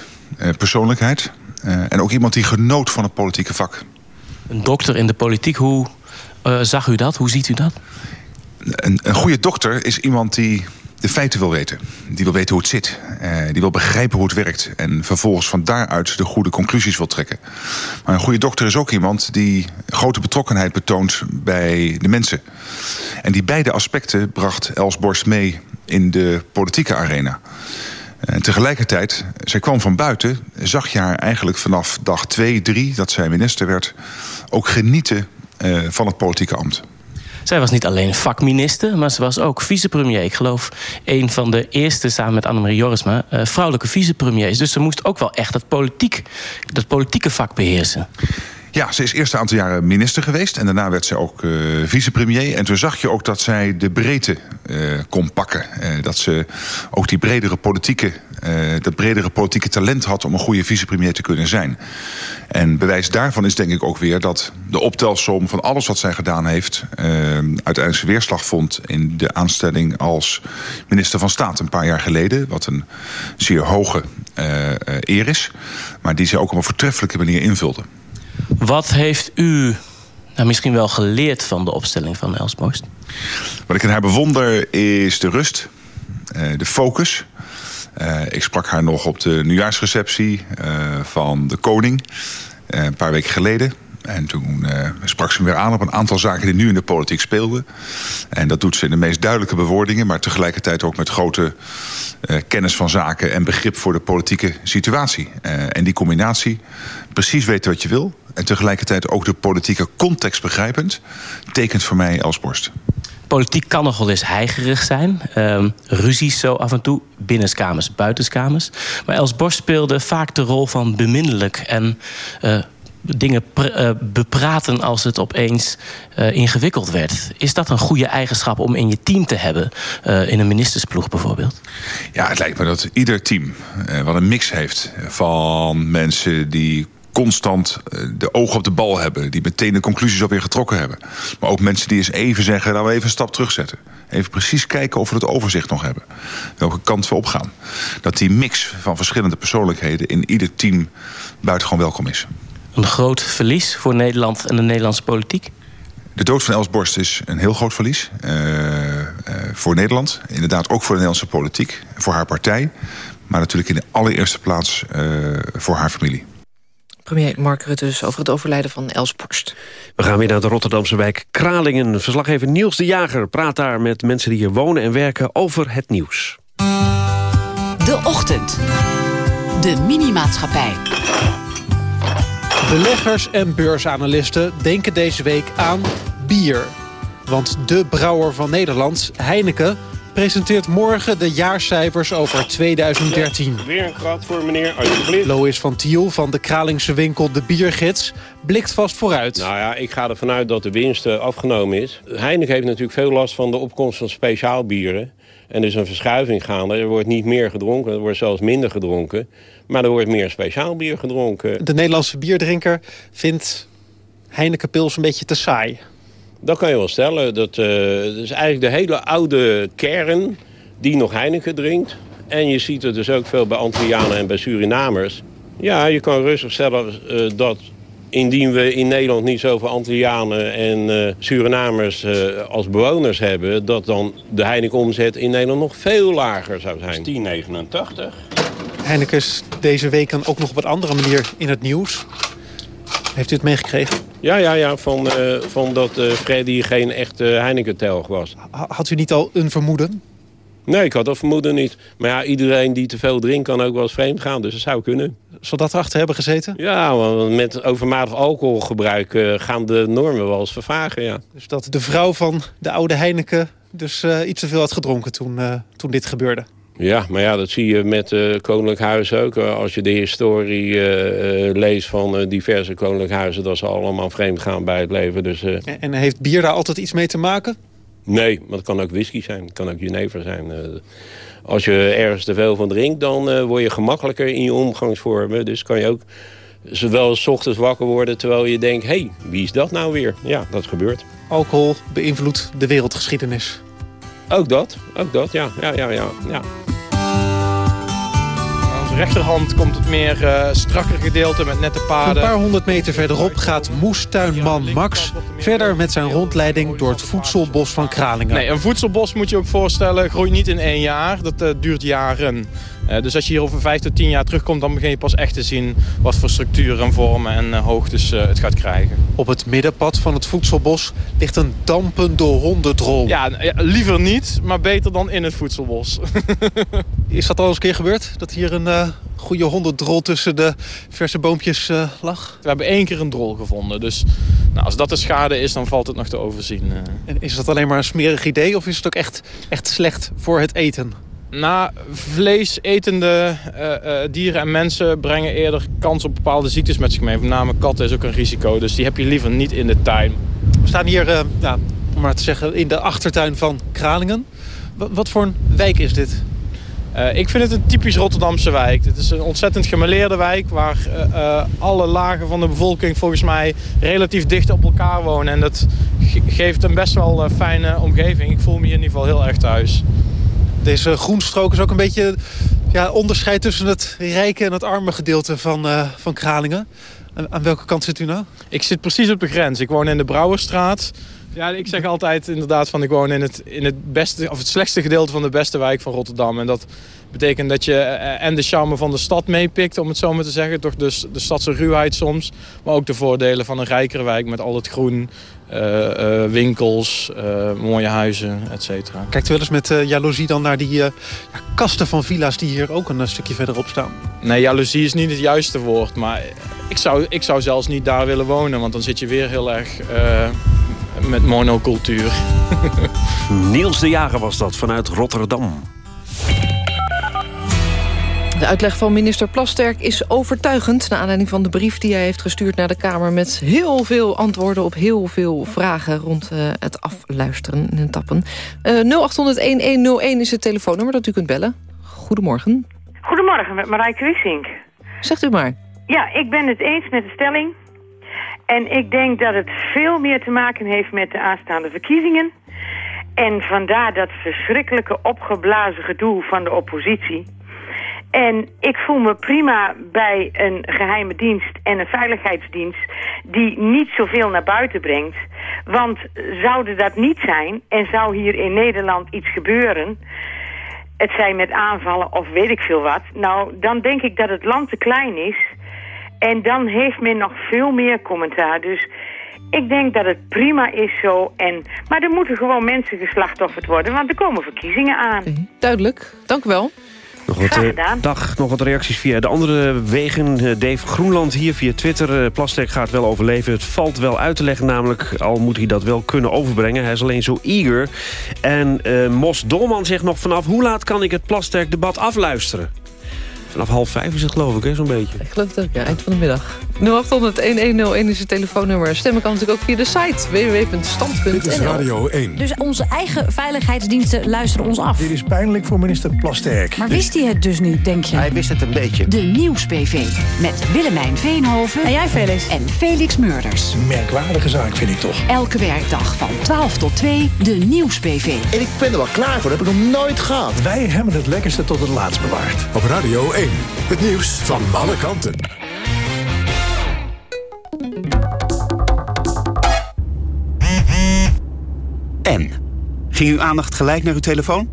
persoonlijkheid. en ook iemand die genoot van het politieke vak. Een dokter in de politiek, hoe zag u dat? Hoe ziet u dat? Een, een goede dokter is iemand die de feiten wil weten. Die wil weten hoe het zit. Uh, die wil begrijpen hoe het werkt. En vervolgens van daaruit de goede conclusies wil trekken. Maar een goede dokter is ook iemand die grote betrokkenheid betoont bij de mensen. En die beide aspecten bracht Els Borst mee in de politieke arena. En tegelijkertijd, zij kwam van buiten, zag je haar eigenlijk vanaf dag 2, 3 dat zij minister werd, ook genieten uh, van het politieke ambt. Zij was niet alleen vakminister, maar ze was ook vicepremier. Ik geloof een van de eerste, samen met Annemarie Jorisma, uh, vrouwelijke vicepremiers. Dus ze moest ook wel echt dat, politiek, dat politieke vak beheersen. Ja, ze is eerst een aantal jaren minister geweest. En daarna werd ze ook uh, vicepremier. En toen zag je ook dat zij de breedte uh, kon pakken. Uh, dat ze ook die bredere politieke, dat bredere politieke talent had... om een goede vicepremier te kunnen zijn. En bewijs daarvan is denk ik ook weer dat de optelsom van alles wat zij gedaan heeft... uiteindelijk weerslag vond in de aanstelling als minister van Staat... een paar jaar geleden, wat een zeer hoge eer is. Maar die ze ook op een voortreffelijke manier invulde. Wat heeft u nou, misschien wel geleerd van de opstelling van Els Borst? Wat ik in haar bewonder is de rust, de focus. Uh, ik sprak haar nog op de nieuwjaarsreceptie uh, van de koning, een paar weken geleden. En toen sprak ze me weer aan op een aantal zaken die nu in de politiek speelden. En dat doet ze in de meest duidelijke bewoordingen... maar tegelijkertijd ook met grote kennis van zaken... en begrip voor de politieke situatie. en die combinatie, precies weten wat je wil en tegelijkertijd ook de politieke context begrijpend... tekent voor mij als borst. Politiek kan nog wel eens heigerig zijn. Um, ruzies zo af en toe, binnenskamers, buitenskamers. Maar Els Borst speelde vaak de rol van beminnelijk... en uh, dingen uh, bepraten als het opeens uh, ingewikkeld werd. Is dat een goede eigenschap om in je team te hebben? in een ministersploeg bijvoorbeeld? Ja, het lijkt me dat ieder team wat een mix heeft... van mensen die constant de ogen op de bal hebben. Die meteen de conclusies alweer getrokken hebben. Maar ook mensen die eens even zeggen, laten we even een stap terugzetten. Even precies kijken of we het overzicht nog hebben. Welke kant we opgaan. Dat die mix van verschillende persoonlijkheden in ieder team buitengewoon welkom is. Een groot verlies voor Nederland en de Nederlandse politiek? De dood van Els Borst is een heel groot verlies uh, uh, voor Nederland. Inderdaad ook voor de Nederlandse politiek, voor haar partij. Maar natuurlijk in de allereerste plaats uh, voor haar familie. Premier Mark Rutte dus over het overlijden van Els Borst. We gaan weer naar de Rotterdamse wijk Kralingen. Verslaggever Niels de Jager praat daar met mensen die hier wonen en werken over het nieuws. De Ochtend. De Minimaatschappij. Beleggers en beursanalisten denken deze week aan bier. Want de brouwer van Nederland, Heineken presenteert morgen de jaarcijfers over 2013. Weer een krat voor meneer, alsjeblieft. Lois van Tiel van de Kralingse winkel De Biergids blikt vast vooruit. Nou ja, ik ga ervan uit dat de winst afgenomen is. Heineken heeft natuurlijk veel last van de opkomst van speciaalbieren. En er is een verschuiving gaande. Er wordt niet meer gedronken, er wordt zelfs minder gedronken. Maar er wordt meer speciaal bier gedronken. De Nederlandse bierdrinker vindt Heineken Pils een beetje te saai. Dat kan je wel stellen. Dat, uh, dat, is eigenlijk de hele oude kern die nog Heineken drinkt. En je ziet het dus ook veel bij Antillianen en bij Surinamers. Ja, je kan rustig stellen uh, dat indien we in Nederland niet zoveel Antillianen en uh, Surinamers als bewoners hebben... dat dan de Heineken-omzet in Nederland nog veel lager zou zijn. 10,89. Heineken is deze week dan ook nog op een andere manier in het nieuws. Heeft u het meegekregen? Ja, ja, ja van, uh, van dat uh, Freddy geen echte Heineken-telg was. Had u niet al een vermoeden? Nee, ik had dat vermoeden niet. Maar ja, iedereen die te veel drinkt kan ook wel eens vreemd gaan. Dus dat zou kunnen. Zal dat erachter hebben gezeten? Ja, want met overmatig alcoholgebruik uh, gaan de normen wel eens vervagen, ja. Dus dat de vrouw van de oude Heineken dus iets te veel had gedronken toen, toen dit gebeurde? Ja, maar ja, dat zie je met uh, Koninklijk Huis ook. Als je de historie uh, leest van uh, diverse Koninklijk Huizen... dat ze allemaal vreemd gaan bij het leven. Dus, en heeft bier daar altijd iets mee te maken? Nee, maar het kan ook whisky zijn. Het kan ook jenever zijn. als je ergens te veel van drinkt, dan word je gemakkelijker in je omgangsvormen. Dus kan je ook zowel s ochtends wakker worden... terwijl je denkt, hé, hey, wie is dat nou weer? Ja, dat gebeurt. Alcohol beïnvloedt de wereldgeschiedenis. Ook dat, ook dat, ja, ja, ja, ja. ja. rechterhand komt het meer uh, strakker gedeelte met nette paden. Een paar honderd meter verderop gaat moestuinman Max verder met zijn rondleiding door het voedselbos van Kralingen. Nee, een voedselbos moet je ook voorstellen, groeit niet in één jaar. Dat uh, duurt jaren. Uh, dus als je hier over vijf tot tien jaar terugkomt... dan begin je pas echt te zien wat voor structuren en vormen en uh, hoogtes uh, het gaat krijgen. Op het middenpad van het voedselbos ligt een dampende hondendrol. Ja, ja, liever niet, maar beter dan in het voedselbos. Is dat al eens een keer gebeurd? Dat hier een goede hondendrol tussen de verse boompjes lag? We hebben één keer een drol gevonden. Dus nou, als dat de schade is, dan valt het nog te overzien. En is dat alleen maar een smerig idee of is het ook echt, echt slecht voor het eten? Na vleesetende uh, uh, dieren en mensen brengen eerder kans op bepaalde ziektes met zich mee. Met name katten is ook een risico, dus die heb je liever niet in de tuin. We staan hier, uh, ja, om maar te zeggen, in de achtertuin van Kralingen. W wat voor een wijk is dit? ik vind het een typisch Rotterdamse wijk. Het is een ontzettend gemeleerde wijk... waar alle lagen van de bevolking volgens mij relatief dicht op elkaar wonen. En dat ge geeft een best wel fijne omgeving. Ik voel me hier in ieder geval heel erg thuis. Deze groenstrook is ook een beetje ja, onderscheid tussen het rijke en het arme gedeelte van, uh, van Kralingen. Aan, aan welke kant zit u nou? Ik zit precies op de grens. Ik woon in de Brouwerstraat. Ja, ik zeg altijd inderdaad van ik woon in het, in het, beste, of het slechtste gedeelte van de beste wijk van Rotterdam. En dat betekent dat je en de charme van de stad meepikt, om het zo maar te zeggen. Toch dus de stadse ruwheid soms. Maar ook de voordelen van een rijkere wijk met al het groen, winkels, uh, mooie huizen, et cetera. Kijkt u wel eens met jaloezie dan naar die ja, kasten van villa's die hier ook een stukje verderop staan? Nee, jaloezie is niet het juiste woord. Maar ik zou, ik zou zelfs niet daar willen wonen, want dan zit je weer heel erg met monocultuur. Niels de Jager was dat vanuit Rotterdam. De uitleg van minister Plasterk is overtuigend... naar aanleiding van de brief die hij heeft gestuurd naar de Kamer... met heel veel antwoorden op heel veel vragen... rond uh, het afluisteren de tappen. Uh, 0800-1101 is het telefoonnummer dat u kunt bellen. Goedemorgen. Goedemorgen, met Marijke Wissink. Zegt u maar. Ja, ik ben het eens met de stelling. En ik denk dat het veel meer te maken heeft met de aanstaande verkiezingen. En vandaar dat verschrikkelijke opgeblazen gedoe van de oppositie... En ik voel me prima bij een geheime dienst en een veiligheidsdienst... die niet zoveel naar buiten brengt. Want zouden dat niet zijn en zou hier in Nederland iets gebeuren... het zij met aanvallen of weet ik veel wat... nou, dan denk ik dat het land te klein is... en dan heeft men nog veel meer commentaar. Dus ik denk dat het prima is zo. En, maar er moeten gewoon mensen geslachtofferd worden... want er komen verkiezingen aan. Duidelijk. Dank u wel. Nog wat, uh, dag, nog wat reacties via de andere wegen. Uh, Dave Groenland hier via Twitter. Uh, Plastek gaat wel overleven. Het valt wel uit te leggen namelijk. Al moet hij dat wel kunnen overbrengen. Hij is alleen zo eager. En Mos Dolman zegt nog vanaf hoe laat kan ik het Plastek debat afluisteren? Vanaf half vijf is het geloof ik, zo'n beetje. Ik geloof het ook, ja. Eind van de middag. 0800-1101 is het telefoonnummer. Stemmen kan natuurlijk ook via de site www.stand.nl. Dit is Radio 1. Dus onze eigen veiligheidsdiensten luisteren ons af. Dit is pijnlijk voor minister Plasterk. Maar wist hij het dus niet, denk je? Hij wist het een beetje. De Nieuws-PV. Met Willemijn Veenhoven. En jij, Felix. En Felix Murders. Merkwaardige zaak, vind ik toch. Elke werkdag van 12 tot 2, de Nieuws-PV. En ik ben er wel klaar voor. Dat heb ik nog nooit gehad. Wij hebben het lekkerste tot het laatst bewaard. Op Radio 1. Het nieuws van alle kanten. En? Ging uw aandacht gelijk naar uw telefoon?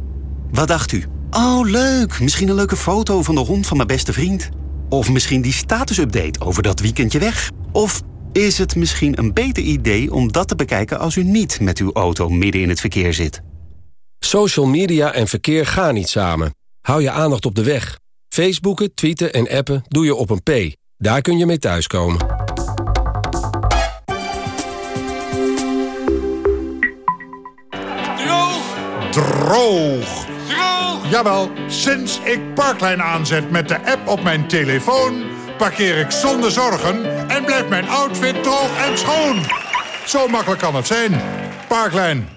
Wat dacht u? Oh, leuk. Misschien een leuke foto van de hond van mijn beste vriend. Of misschien die statusupdate over dat weekendje weg. Of is het misschien een beter idee om dat te bekijken... als u niet met uw auto midden in het verkeer zit? Social media en verkeer gaan niet samen. Hou je aandacht op de weg. Facebooken, tweeten en appen doe je op een P. Daar kun je mee thuiskomen. Droog! Droog! Droog! Jawel, sinds ik Parklijn aanzet met de app op mijn telefoon... parkeer ik zonder zorgen en blijft mijn outfit droog en schoon. Zo makkelijk kan het zijn. Parklijn.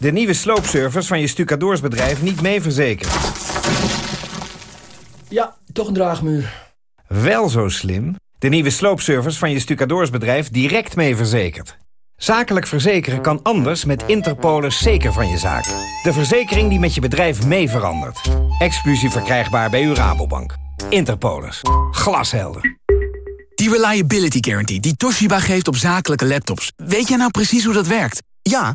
De nieuwe sloopservice van je stucadoorsbedrijf niet mee verzekerd. Ja, toch een draagmuur. Wel zo slim. De nieuwe sloopservice van je stucadoorsbedrijf direct mee verzekerd. Zakelijk verzekeren kan anders met Interpolis zeker van je zaak. De verzekering die met je bedrijf mee verandert. Exclusief verkrijgbaar bij uw Rabobank. Interpolis. Glashelder. Die Reliability Guarantee die Toshiba geeft op zakelijke laptops. Weet jij nou precies hoe dat werkt? Ja,